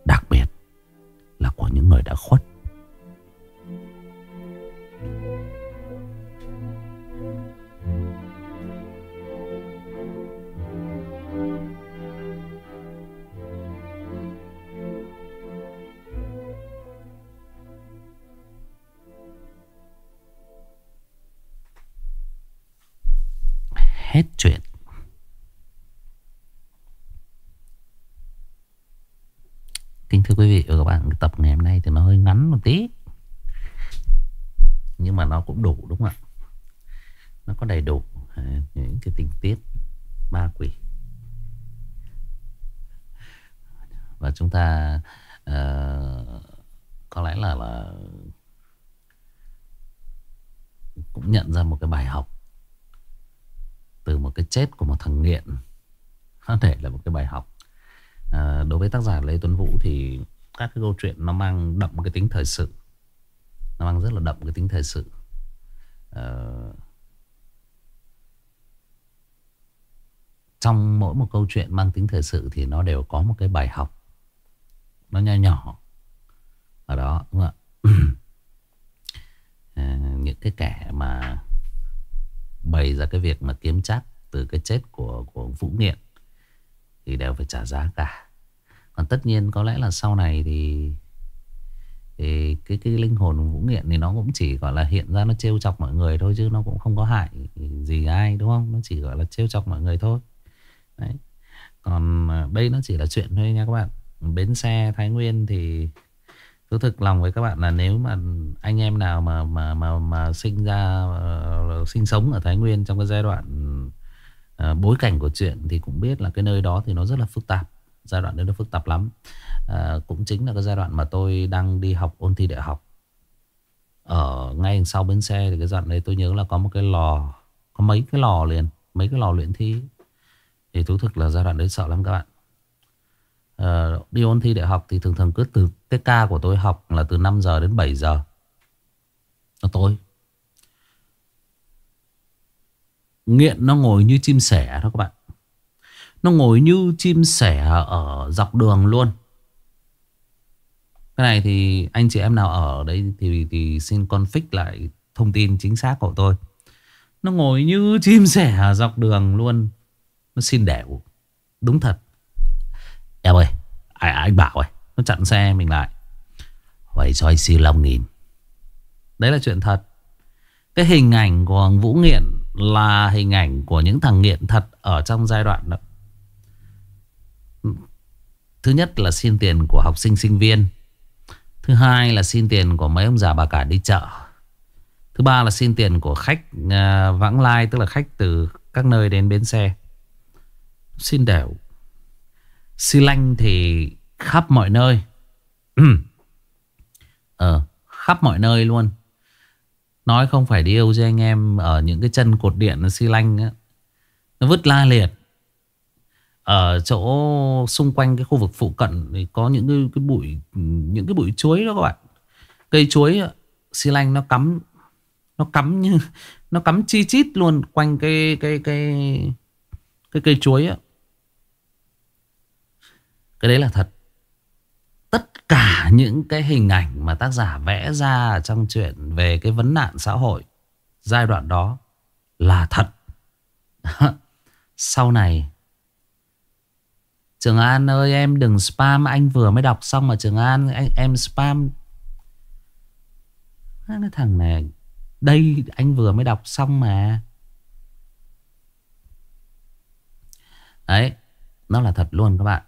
Đặc biệt Là của những người đã khuất. Hết chuyện. Kính thưa quý vị và các bạn, tập ngày hôm nay thì nó hơi ngắn một tí. Nhưng mà nó cũng đủ đúng không ạ? Nó có đầy đủ à, những cái tình tiết ma quỷ. Và chúng ta uh, có lẽ là là cũng nhận ra một cái bài học từ một cái chết của một thằng nghiện. Có thể là một cái bài học. À, đối với tác giả Lê Tuấn Vũ thì các cái câu chuyện nó mang đậm cái tính thời sự. Nó mang rất là đậm cái tính thời sự. À, trong mỗi một câu chuyện mang tính thời sự thì nó đều có một cái bài học. Nó nhỏ nhỏ. Ở đó đúng không ạ? À, những cái kẻ mà bày ra cái việc mà kiếm chắc từ cái chết của của Vũ Nghiện thì đều phải trả giá cả. Còn tất nhiên có lẽ là sau này thì thì cái cái linh hồn Vũ Nghiện thì nó cũng chỉ gọi là hiện ra, nó trêu chọc mọi người thôi chứ nó cũng không có hại gì ai, đúng không? Nó chỉ gọi là trêu chọc mọi người thôi. Đấy. Còn à, đây nó chỉ là chuyện thôi nha các bạn. Bến xe Thái Nguyên thì cứ thực lòng với các bạn là nếu mà anh em nào mà mà mà mà sinh ra uh, sinh sống ở Thái Nguyên trong cái giai đoạn uh, bối cảnh của chuyện thì cũng biết là cái nơi đó thì nó rất là phức tạp. Giai đoạn đấy nó phức tạp lắm. Uh, cũng chính là cái giai đoạn mà tôi đang đi học ôn thi đại học. Ở ngay sau bến xe thì cái đoạn đấy tôi nhớ là có một cái lò, có mấy cái lò liền, mấy cái lò luyện thi. Thì thú thực là giai đoạn đấy sợ lắm các bạn. Uh, đi ôn thi đại học thì thường thường cứ từ cái ca của tôi học là từ 5 giờ đến 7 giờ. Nó tối Nghiện nó ngồi như chim sẻ đó các bạn. Nó ngồi như chim sẻ ở dọc đường luôn. Cái này thì anh chị em nào ở đây thì, thì xin config lại thông tin chính xác của tôi. Nó ngồi như chim sẻ ở dọc đường luôn. Nó xin đẻo. Đúng thật. Em ơi Anh bảo ơi nó chặn xe mình lại Vậy cho anh xin 5 nghìn Đấy là chuyện thật Cái hình ảnh của Vũ Nghiện là hình ảnh của những thằng nghiện thật ở trong giai đoạn đó. Thứ nhất là xin tiền của học sinh sinh viên. Thứ hai là xin tiền của mấy ông già bà cả đi chợ. Thứ ba là xin tiền của khách uh, vãng lai tức là khách từ các nơi đến bến xe. Xin đều. Xi lanh thì khắp mọi nơi. Ừ. ờ, khắp mọi nơi luôn. Nói không phải điêu cho anh em ở những cái chân cột điện xi lanh á. Nó vứt la liệt. Ở chỗ xung quanh cái khu vực phụ cận thì có những cái, cái bụi những cái bụi chuối đó các bạn. Cây chuối xi lanh nó cắm nó cắm như nó cắm chi chít luôn quanh cái cái cái cái cây chuối á. Cái đấy là thật. Tất cả những cái hình ảnh mà tác giả vẽ ra trong chuyện về cái vấn nạn xã hội giai đoạn đó là thật. Sau này Trường An ơi em đừng spam Anh vừa mới đọc xong mà Trường An anh, Em spam à, Cái thằng này Đây anh vừa mới đọc xong mà Đấy Nó là thật luôn các bạn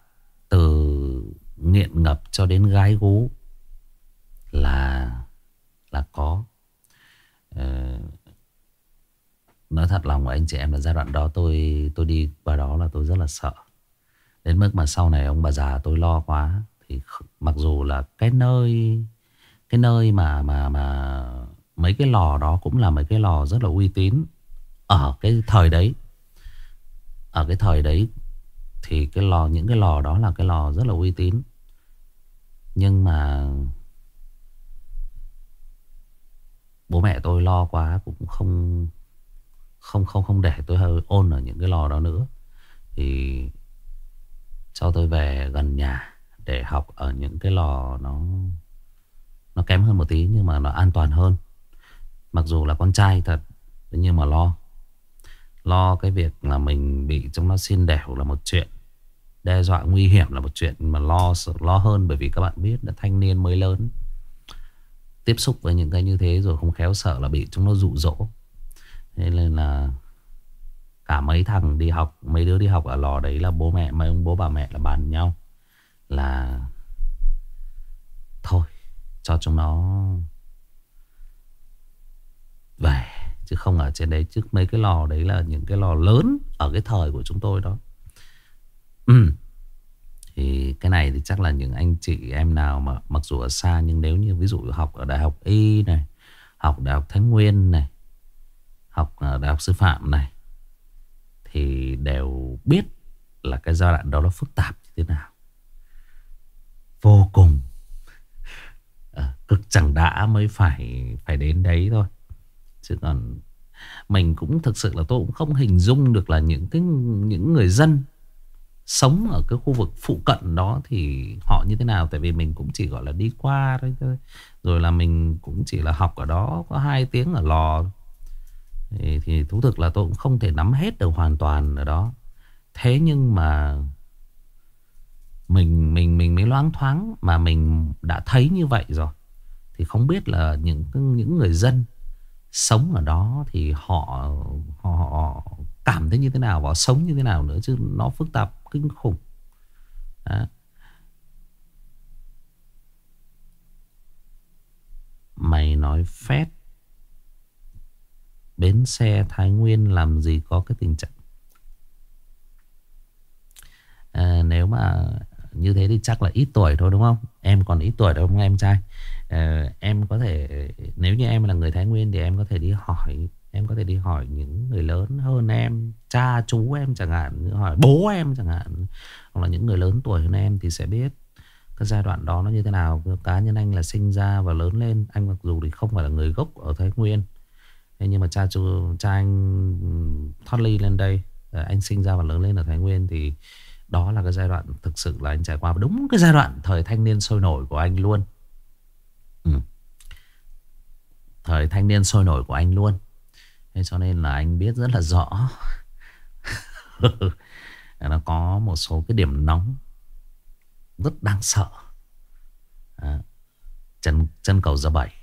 từ nghiện ngập cho đến gái gú Là Là có. Ờ, Nói thật lòng của anh chị em là giai đoạn đó tôi tôi đi qua đó là tôi rất là sợ. Đến mức mà sau này ông bà già tôi lo quá Thì mặc dù là cái nơi Cái nơi mà mà mà Mấy cái lò đó cũng là mấy cái lò rất là uy tín Ở cái thời đấy. Ở cái thời đấy thì cái lò, những cái lò đó là cái lò rất là uy tín Nhưng mà Bố mẹ tôi lo quá, cũng không không không không để tôi hơi ôn ở những cái lò đó nữa thì cho tôi về gần nhà để học ở những cái lò nó nó kém hơn một tí nhưng mà nó an toàn hơn. Mặc dù là con trai thật, nhưng mà lo. Lo cái việc là mình bị chúng nó xin đẻo là một chuyện. Đe dọa nguy hiểm là một chuyện mà lo lo hơn bởi vì các bạn biết là thanh niên mới lớn tiếp xúc với những cái như thế rồi không khéo sợ là bị chúng nó dụ dỗ. Thế nên là Cả mấy thằng đi học, Mấy đứa đi học ở lò đấy là bố mẹ, Mấy ông bố bà mẹ là bàn nhau Là Thôi, cho chúng nó Về, Chứ không ở trên đấy Trước mấy cái lò đấy là những cái lò lớn Ở cái thời của chúng tôi đó Ừ thì cái này thì chắc là những anh chị em nào mà mặc dù ở xa nhưng nếu như ví dụ học ở đại học y này, học đại học Thái Nguyên này, học ở đại học sư phạm này thì đều biết là cái giai đoạn đó nó phức tạp như thế nào. Vô cùng. À, cực chẳng đã mới phải phải đến đấy thôi. Chứ còn mình cũng thực sự là tôi cũng không hình dung được là những cái những người dân sống ở cái khu vực phụ cận đó thì họ như thế nào tại vì mình cũng chỉ gọi là đi qua thôi thôi rồi là mình cũng chỉ là học ở đó có hai tiếng ở lò thì, thì thú thực là tôi cũng không thể nắm hết được hoàn toàn ở đó. Thế nhưng mà mình mình mình mới loáng thoáng mà mình đã thấy như vậy rồi. Thì không biết là những những người dân sống ở đó thì họ họ, họ cảm thấy như thế nào và sống như thế nào nữa chứ nó phức tạp kinh khủng. Đó. Mày nói phét Bến xe Thái Nguyên làm gì có cái tình trạng à, Nếu mà như thế thì chắc là ít tuổi thôi đúng không Em còn ít tuổi đâu không em trai à, Em có thể Nếu như em là người Thái Nguyên thì em có thể đi hỏi Em có thể đi hỏi những người lớn hơn em, Cha chú em chẳng hạn Hỏi bố em chẳng hạn, Hoặc là những người lớn tuổi hơn em thì sẽ biết Cái giai đoạn đó nó như thế nào Cá nhân anh là sinh ra và lớn lên, Anh mặc dù thì không phải là người gốc ở Thái Nguyên Thế nhưng mà cha chú, cha anh thoát ly lên đây ờ, anh sinh ra và lớn lên ở Thái Nguyên thì đó là cái giai đoạn thực sự là anh trải qua đúng cái giai đoạn thời thanh niên sôi nổi của anh luôn. Ừ. Thời thanh niên sôi nổi của anh luôn. Thế cho nên là anh biết rất là rõ. nó có một số cái điểm nóng rất đáng sợ. À, chân chân cầu ra bảy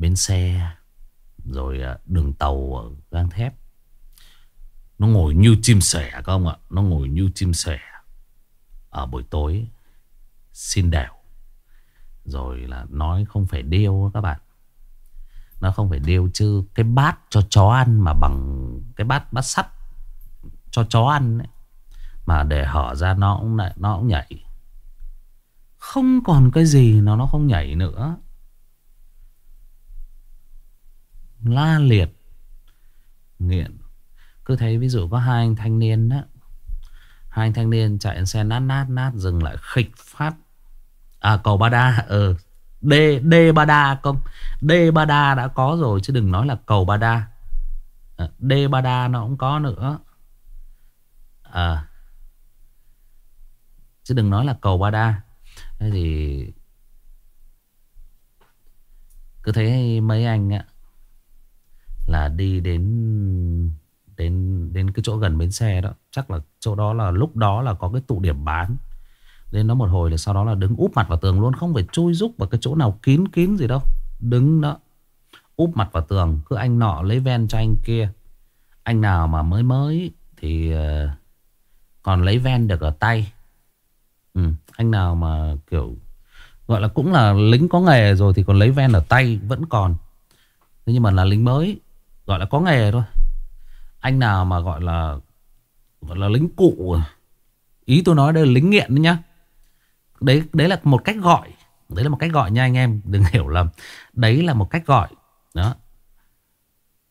bến xe Rồi à, đường tàu ở gang thép Nó ngồi như chim sẻ các ông ạ Nó ngồi như chim sẻ Ở buổi tối Xin đèo Rồi là nói không phải điêu các bạn nó không phải điêu chứ Cái bát cho chó ăn mà bằng Cái bát bát sắt Cho chó ăn ấy. Mà để hở ra nó cũng, lại nó cũng nhảy. Không còn cái gì nó nó không nhảy nữa. La liệt. Nghiện. Cứ thấy ví dụ có hai anh thanh niên đó Hai anh thanh niên chạy xe nát nát nát Dừng lại khịch phát. À cầu Ba Đa ừ. D, D Ba Đa công D Ba Đa đã có rồi Chứ đừng nói là cầu Ba Đa. À, D Ba Đa nó cũng có nữa. À Chứ đừng nói là cầu Ba Đa. Thế thì Cứ thấy mấy anh ạ là đi đến đến đến cái chỗ gần bến xe đó chắc là chỗ đó là lúc đó là có cái tụ điểm bán đến đó một hồi là sau đó là đứng úp mặt vào tường luôn không phải chui rúc vào cái chỗ nào kín kín gì đâu. Đứng đó úp mặt vào tường cứ anh nọ lấy ven cho anh kia. Anh nào mà mới mới thì ờ, còn lấy ven được ở tay. Ừ, anh nào mà kiểu gọi là cũng là lính có nghề rồi thì còn lấy ven ở tay vẫn còn. Thế nhưng mà là lính mới Gọi là có nghề thôi. Anh nào mà gọi là Gọi là lính cụ à. Ý tôi nói đây là lính nghiện đấy nhá. Đấy, đấy là một cách gọi. Đấy là một cách gọi nha anh em Đừng hiểu lầm. Đấy là một cách gọi. Đó.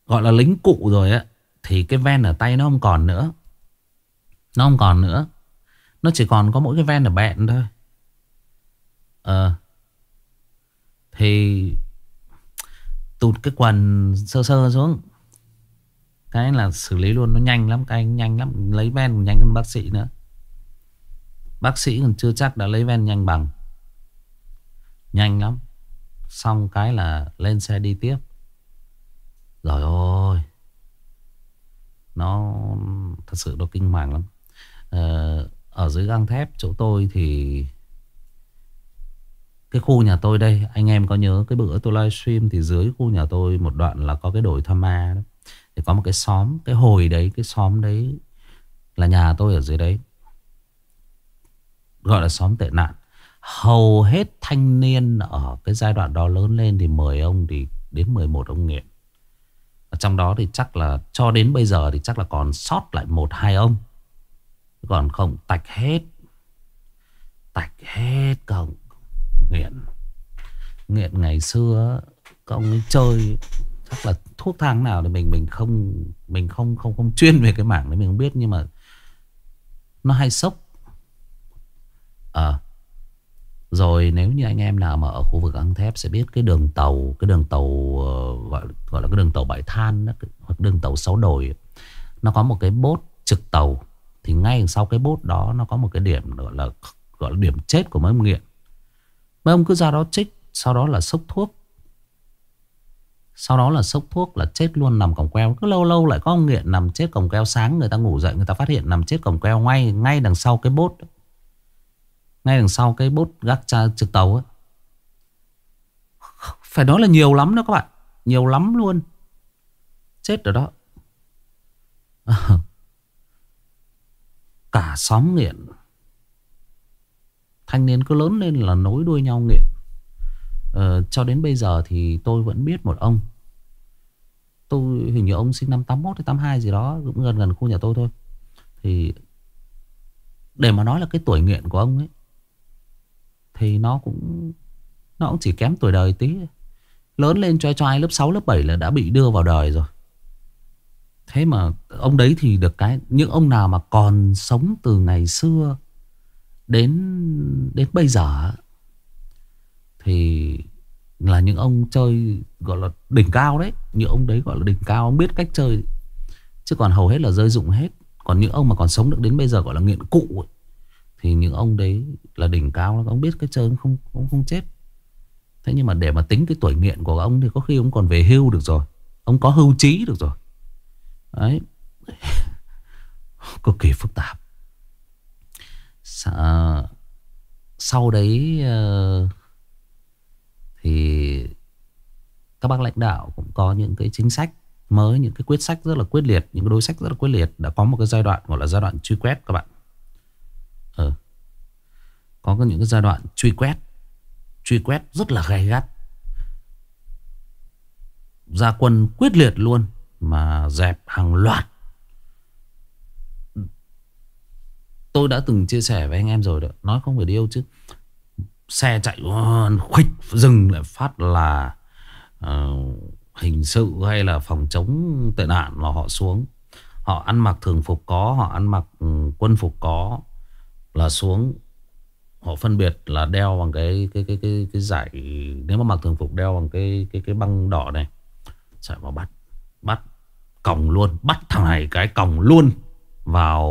Gọi là lính cụ rồi á Thì cái ven ở tay nó không còn nữa. Nó không còn nữa. Nó chỉ còn có mỗi cái ven ở bẹn thôi. Ờ. Thì Tụt cái quần sơ sơ xuống. Cái là xử lý luôn nó nhanh lắm Các anh nhanh lắm. Lấy ven nhanh hơn bác sĩ nữa. Bác sĩ còn chưa chắc đã lấy ven nhanh bằng. Nhanh lắm. Xong cái là lên xe đi tiếp. Rồi ôi. Nó Thật sự nó kinh hoàng lắm. Ờ, Ở dưới gang thép chỗ tôi thì Cái khu nhà tôi đây Anh em có nhớ cái bữa tôi livestream Thì dưới khu nhà tôi một đoạn là có cái đồi tham ma đó. Thì có một cái xóm Cái hồi đấy Cái xóm đấy Là nhà tôi ở dưới đấy. Gọi là xóm tệ nạn. Hầu hết thanh niên Ở cái giai đoạn đó lớn lên Thì 10 ông thì đến 11 ông nghiện. Ở Trong đó thì chắc là, Cho đến bây giờ thì chắc là còn sót lại một, hai ông. Còn không, tạch hết. Tạch hết cộng Nghiện. Nghiện ngày xưa, Các ông ấy chơi, chắc là thuốc thang nào thì mình mình không mình không không không chuyên về cái mảng đấy, mình không biết. Nhưng mà nó hay sốc à, rồi nếu như anh em nào mà ở khu vực găng thép sẽ biết cái đường tàu cái đường tàu ờ, gọi gọi là cái đường tàu bãi than đó, hoặc đường tàu sáu đồi nó có một cái bốt trực tàu. Thì ngay sau cái bốt đó nó có một cái điểm gọi là gọi là điểm chết của mấy ông nghiện. Mấy ông cứ ra đó trích sau đó là sốc thuốc. Sau đó là sốc thuốc là chết luôn nằm còng queo. Cứ lâu lâu lại có ông nghiện nằm chết còng queo Sáng người ta ngủ dậy người ta phát hiện nằm chết còng queo Ngay ngay đằng sau cái bốt ngay đằng sau cái bốt gác cha trực tàu ấy. Phải nói là nhiều lắm đó các bạn. Nhiều lắm luôn. Chết rồi đó. Cả xóm nghiện. Thanh niên cứ lớn lên là nối đuôi nhau nghiện. Ờ, cho đến bây giờ thì tôi vẫn biết một ông. Tôi hình như ông sinh năm 81 hay 82 gì đó Cũng gần gần khu nhà tôi thôi. Thì Để mà nói là cái tuổi nghiện của ông ấy thì nó cũng Nó cũng chỉ kém tuổi đời tí. Lớn lên cho cho ai lớp 6 lớp 7 là đã bị đưa vào đời rồi. Thế mà ông đấy thì được cái Những ông nào mà còn sống từ ngày xưa Đến Đến bây giờ thì là những ông chơi gọi là đỉnh cao đấy. Những ông đấy gọi là đỉnh cao ông biết cách chơi. Chứ còn hầu hết là rơi dụng hết. Còn những ông mà còn sống được đến bây giờ gọi là nghiện cụ ấy, thì những ông đấy là đỉnh cao ông biết cái chơi, ông không ông không chết. Thế nhưng mà để mà tính cái tuổi nghiện của ông thì có khi ông còn về hưu được rồi. Ông có hưu trí được rồi. Đấy. Cực kỳ phức tạp. Sau đấy ờ, thì các bác lãnh đạo cũng có những cái chính sách mới, những cái quyết sách rất là quyết liệt, những cái đối sách rất là quyết liệt. Đã có một cái giai đoạn gọi là giai đoạn truy quét các bạn có những cái giai đoạn truy quét truy quét rất là gay gắt. Ra quân quyết liệt luôn mà dẹp hàng loạt. Tôi đã từng chia sẻ với anh em rồi đó nói không phải điêu chứ. Xe chạy khuếch dừng lại phát là uh, hình sự hay là phòng chống tệ nạn mà họ xuống. Họ ăn mặc thường phục có họ ăn mặc ừ, quân phục có là xuống họ phân biệt là đeo bằng cái cái cái cái cái giải, nếu mà mặc thường phục đeo bằng cái cái cái băng đỏ này. Sẽ vào bắt bắt còng luôn, bắt thằng này cái còng luôn vào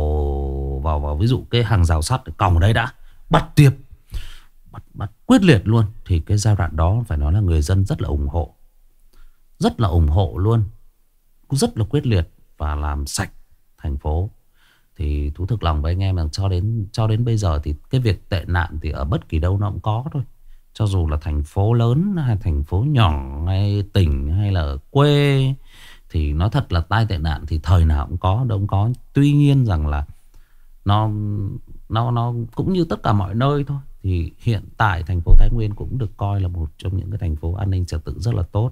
vào vào ví dụ cái hàng rào sắt, còng đây đã, bắt tiếp, bắt bắt quyết liệt luôn. Thì cái giai đoạn đó phải nói là người dân rất là ủng hộ, rất là ủng hộ luôn, rất là quyết liệt và làm sạch thành phố thì thú thực lòng với anh em là cho đến cho đến bây giờ thì cái việc tệ nạn thì ở bất kỳ đâu nó cũng có thôi. Cho dù là thành phố lớn hay thành phố nhỏ hay tỉnh hay là quê thì nó thật là tai tệ nạn thì thời nào cũng có đâu cũng có. Tuy nhiên rằng là nó nó nó cũng như tất cả mọi nơi thôi. Thì hiện tại thành phố Thái Nguyên cũng được coi là một trong những cái thành phố an ninh trật tự rất là tốt.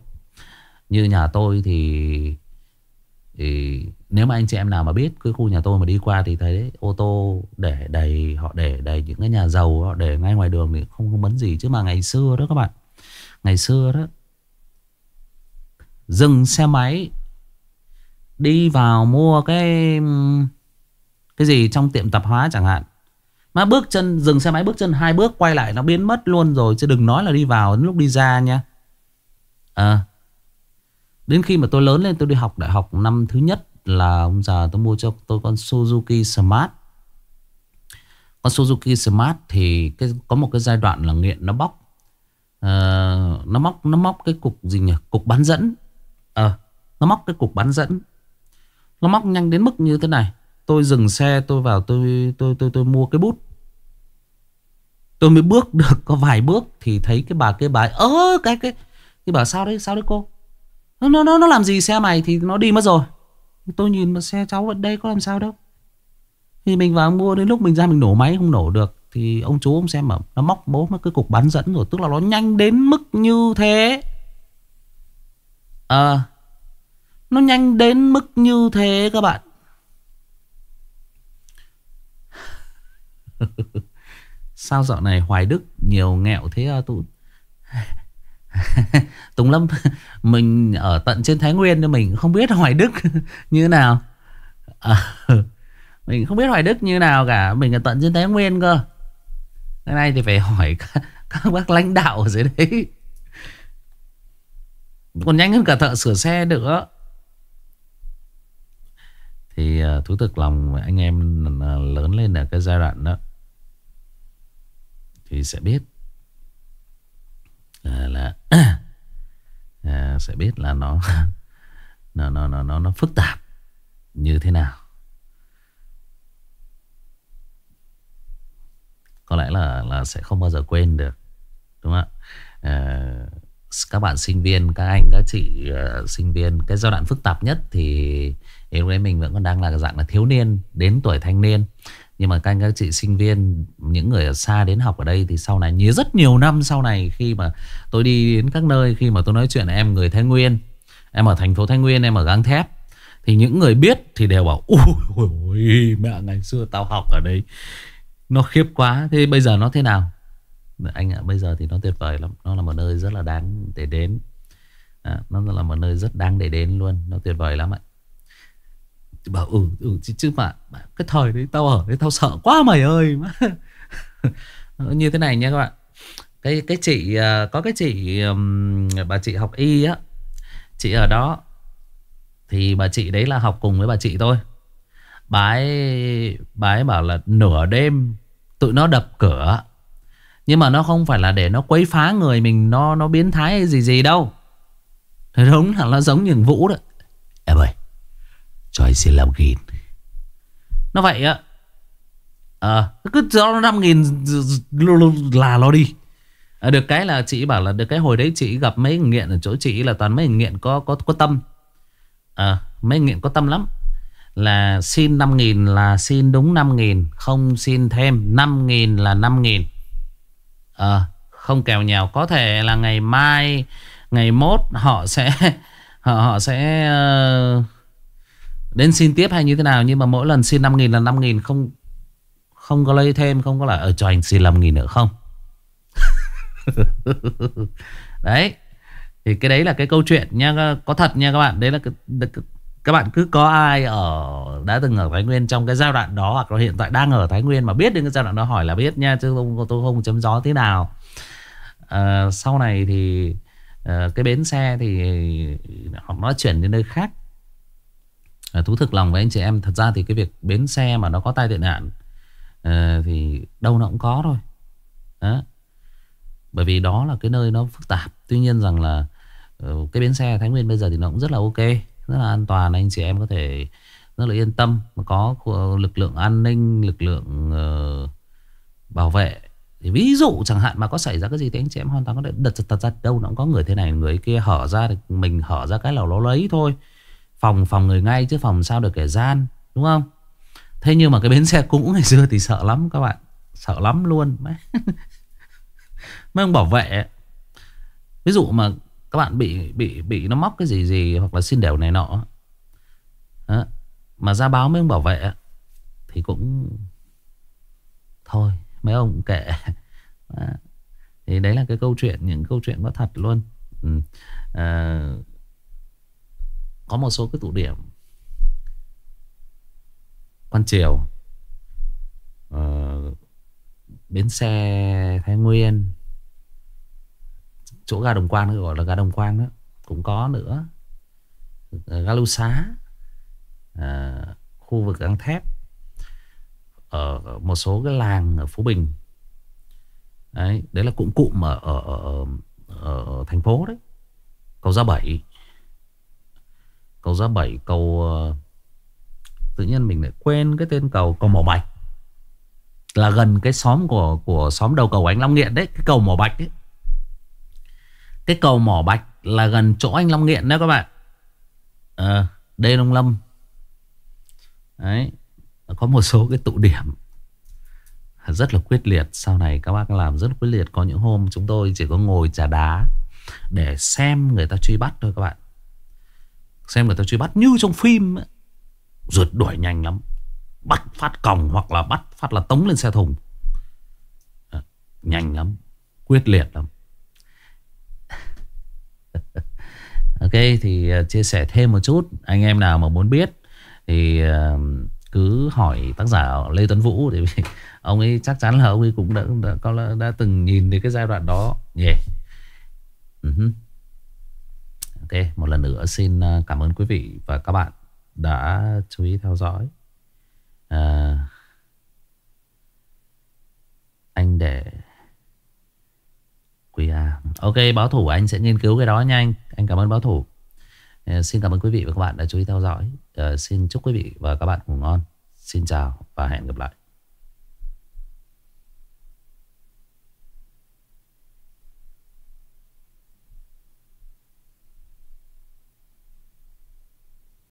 Như nhà tôi thì, thì nếu mà anh chị em nào mà biết cái khu nhà tôi mà đi qua thì thấy ô tô để đầy họ để đầy những cái nhà giàu họ để ngay ngoài đường thì không không vấn gì. Chứ mà ngày xưa đó các bạn ngày xưa đó dừng xe máy đi vào mua cái cái gì trong tiệm tạp hóa chẳng hạn. Mà bước chân dừng xe máy bước chân hai bước quay lại nó biến mất luôn rồi. Chứ đừng nói là đi vào đến lúc đi ra nha. À, Đến khi mà tôi lớn lên tôi đi học đại học năm thứ nhất là ông già tôi mua cho tôi con Suzuki Smart. Con Suzuki Smart thì cái, có một cái giai đoạn là nghiện nó bóc. Uh, nó móc nó móc cái cục gì nhỉ? Cục bán dẫn. Ờ, uh, nó móc cái cục bán dẫn. Nó móc nhanh đến mức như thế này. Tôi dừng xe tôi vào tôi tôi tôi tôi mua cái bút. Tôi mới bước được có vài bước thì thấy cái bà cái bà ơ cái cái cái bà sao đấy sao đấy cô nó, nó, nó làm gì xe mày thì nó đi mất rồi. Tôi nhìn mà xe cháu ở đây có làm sao đâu. Thì mình vào mua đến lúc mình ra mình nổ máy không nổ được Thì ông chú ông xem mà Nó móc bố mất cái cục bán dẫn rồi Tức là nó nhanh đến mức như thế. À, Nó nhanh đến mức như thế các bạn. Sao dạo này Hoài Đức nhiều nghẹo thế à, tụi Tùng Lâm Mình ở tận trên Thái Nguyên Nên mình không biết Hoài Đức như nào. À, Mình không biết Hoài Đức như nào cả. Mình ở tận trên Thái Nguyên cơ. Cái này thì phải hỏi các, các bác lãnh đạo ở dưới đấy. Còn nhanh hơn cả thợ sửa xe nữa. Thì à, thú thực lòng anh em lớn lên ở cái giai đoạn đó. Thì sẽ biết. À, là à, sẽ biết là nó nó nó nó nó nó phức tạp như thế nào. Có lẽ là là sẽ không bao giờ quên được đúng không ạ? À, các bạn sinh viên các anh các chị uh, sinh viên cái giai đoạn phức tạp nhất thì lúc đấy mình vẫn còn đang là dạng là thiếu niên đến tuổi thanh niên nhưng mà các anh các chị sinh viên Những người ở xa đến học ở đây Thì sau này nhớ rất nhiều năm sau này Khi mà tôi đi đến các nơi Khi mà tôi nói chuyện em người Thái Nguyên Em ở thành phố Thái Nguyên em ở Gang Thép Thì những người biết thì đều bảo ui, ui, mẹ ngày xưa tao học ở đây Nó khiếp quá Thế bây giờ nó thế nào? Anh ạ bây giờ thì nó tuyệt vời lắm Nó là một nơi rất là đáng để đến. À, Nó là một nơi rất đáng để đến luôn Nó tuyệt vời lắm ạ bảo ừ, ừ chứ, chứ mà cái thời đấy tao ở đấy tao sợ quá mày ơi. Ờ, như thế này nha các bạn. Cái cái chị à, có cái chị bà chị học y á chị ở đó thì bà chị đấy là học cùng với bà chị thôi bà ấy bà ấy bảo là nửa đêm tụi nó đập cửa. Nhưng mà nó không phải là để nó quấy phá người mình nó nó biến thái hay gì gì đâu. Thế đúng là nó giống như vũ đó. Em ơi cho anh xin làm nghìn Nó vậy á. À, Cứ cho nó 5 nghìn Là nó đi. À, Được cái là chị bảo là Được cái hồi đấy chị gặp mấy nghiện Ở chỗ chị là toàn mấy nghiện có có có tâm. À, Mấy nghiện có tâm lắm. Là xin 5.000 là xin đúng 5.000 Không xin thêm. 5.000 là 5.000 à, Không kèo nhào Có thể là ngày mai Ngày mốt họ sẽ Họ, họ sẽ uh, Đến xin tiếp hay như thế nào? Nhưng mà mỗi lần xin 5.000 là 5.000 Không không có lấy thêm Không có là ở cho anh xin 5.000 nữa không? Đấy. Thì cái đấy là cái câu chuyện nha Có thật nha các bạn. Đấy là cái, các bạn cứ có ai ở đã từng ở Thái Nguyên trong cái giai đoạn đó hoặc là hiện tại đang ở Thái Nguyên mà biết đến cái giai đoạn đó hỏi là biết nha chứ không tôi không chấm gió thế nào. À, sau này thì à, cái bến xe thì họ nói chuyển đến nơi khác. Ờ, thú thực lòng với anh chị em. Thật ra thì cái việc bến xe mà nó có tai nạn ờ, thì đâu nó cũng có thôi. Đó. Bởi vì đó là cái nơi nó phức tạp. Tuy nhiên rằng là ờ, cái bến xe Thái Nguyên bây giờ thì nó cũng rất là ok rất là an toàn. Anh chị em có thể rất là yên tâm mà có lực lượng an ninh lực lượng uh, bảo vệ. Thì ví dụ chẳng hạn mà có xảy ra cái gì thì anh chị em hoàn toàn có thể đật thật ra đâu nó cũng có người thế này người kia hở ra thì mình hở ra cái là nó lấy thôi phòng phòng người ngay chứ phòng sao được kẻ gian đúng không? Thế nhưng mà cái bến xe cũ ngày xưa thì sợ lắm các bạn. Sợ lắm luôn. Mấy ông bảo vệ ví dụ mà các bạn bị bị bị nó móc cái gì gì hoặc là xin đều này nọ. Đó. mà ra báo mấy ông bảo vệ thì cũng thôi mấy ông cũng kệ. Đó. thì đấy là cái câu chuyện những câu chuyện có thật luôn. Ừ. à, có một số cái tụ điểm. Quan triều uh, bến xe thái nguyên chỗ ga đồng quan gọi là ga đồng quan đó cũng có nữa. Ờ, ga lưu xá à, khu vực găng thép ở một số cái làng ở phú bình. Đấy đấy là cụm cụm ở, ở, ở, ở thành phố đấy. Cầu gia bảy cầu gia bảy cầu ờ, tự nhiên mình lại quên cái tên cầu cầu mỏ bạch. Là gần cái xóm của của xóm đầu cầu anh long nghiện đấy cái cầu mỏ bạch ấy. Cái cầu mỏ bạch là gần chỗ anh long nghiện đó các bạn. À, đê Long lâm. Đấy có một số cái tụ điểm rất là quyết liệt. Sau này các bác làm rất quyết liệt. Có những hôm chúng tôi chỉ có ngồi trà đá để xem người ta truy bắt thôi các bạn xem người ta truy bắt như trong phim ấy. rượt đuổi nhanh lắm. Bắt phát còng hoặc là bắt phát là tống lên xe thùng. À, nhanh lắm. Quyết liệt lắm. Ok thì ờ, chia sẻ thêm một chút. Anh em nào mà muốn biết thì ờ, cứ hỏi tác giả Lê Tuấn Vũ. Thì ông ấy chắc chắn là ông ấy cũng đã đã, đã, đã từng nhìn thấy cái giai đoạn đó. Yeah. Ừ uh -huh ok một lần nữa xin à, cảm ơn quý vị và các bạn đã chú ý theo dõi. À, anh để quý A. Ok báo thủ anh sẽ nghiên cứu cái đó nha anh. Anh cảm ơn báo thủ. À, xin cảm ơn quý vị và các bạn đã chú ý theo dõi. À, xin chúc quý vị và các bạn ngủ ngon. Xin chào và hẹn gặp lại.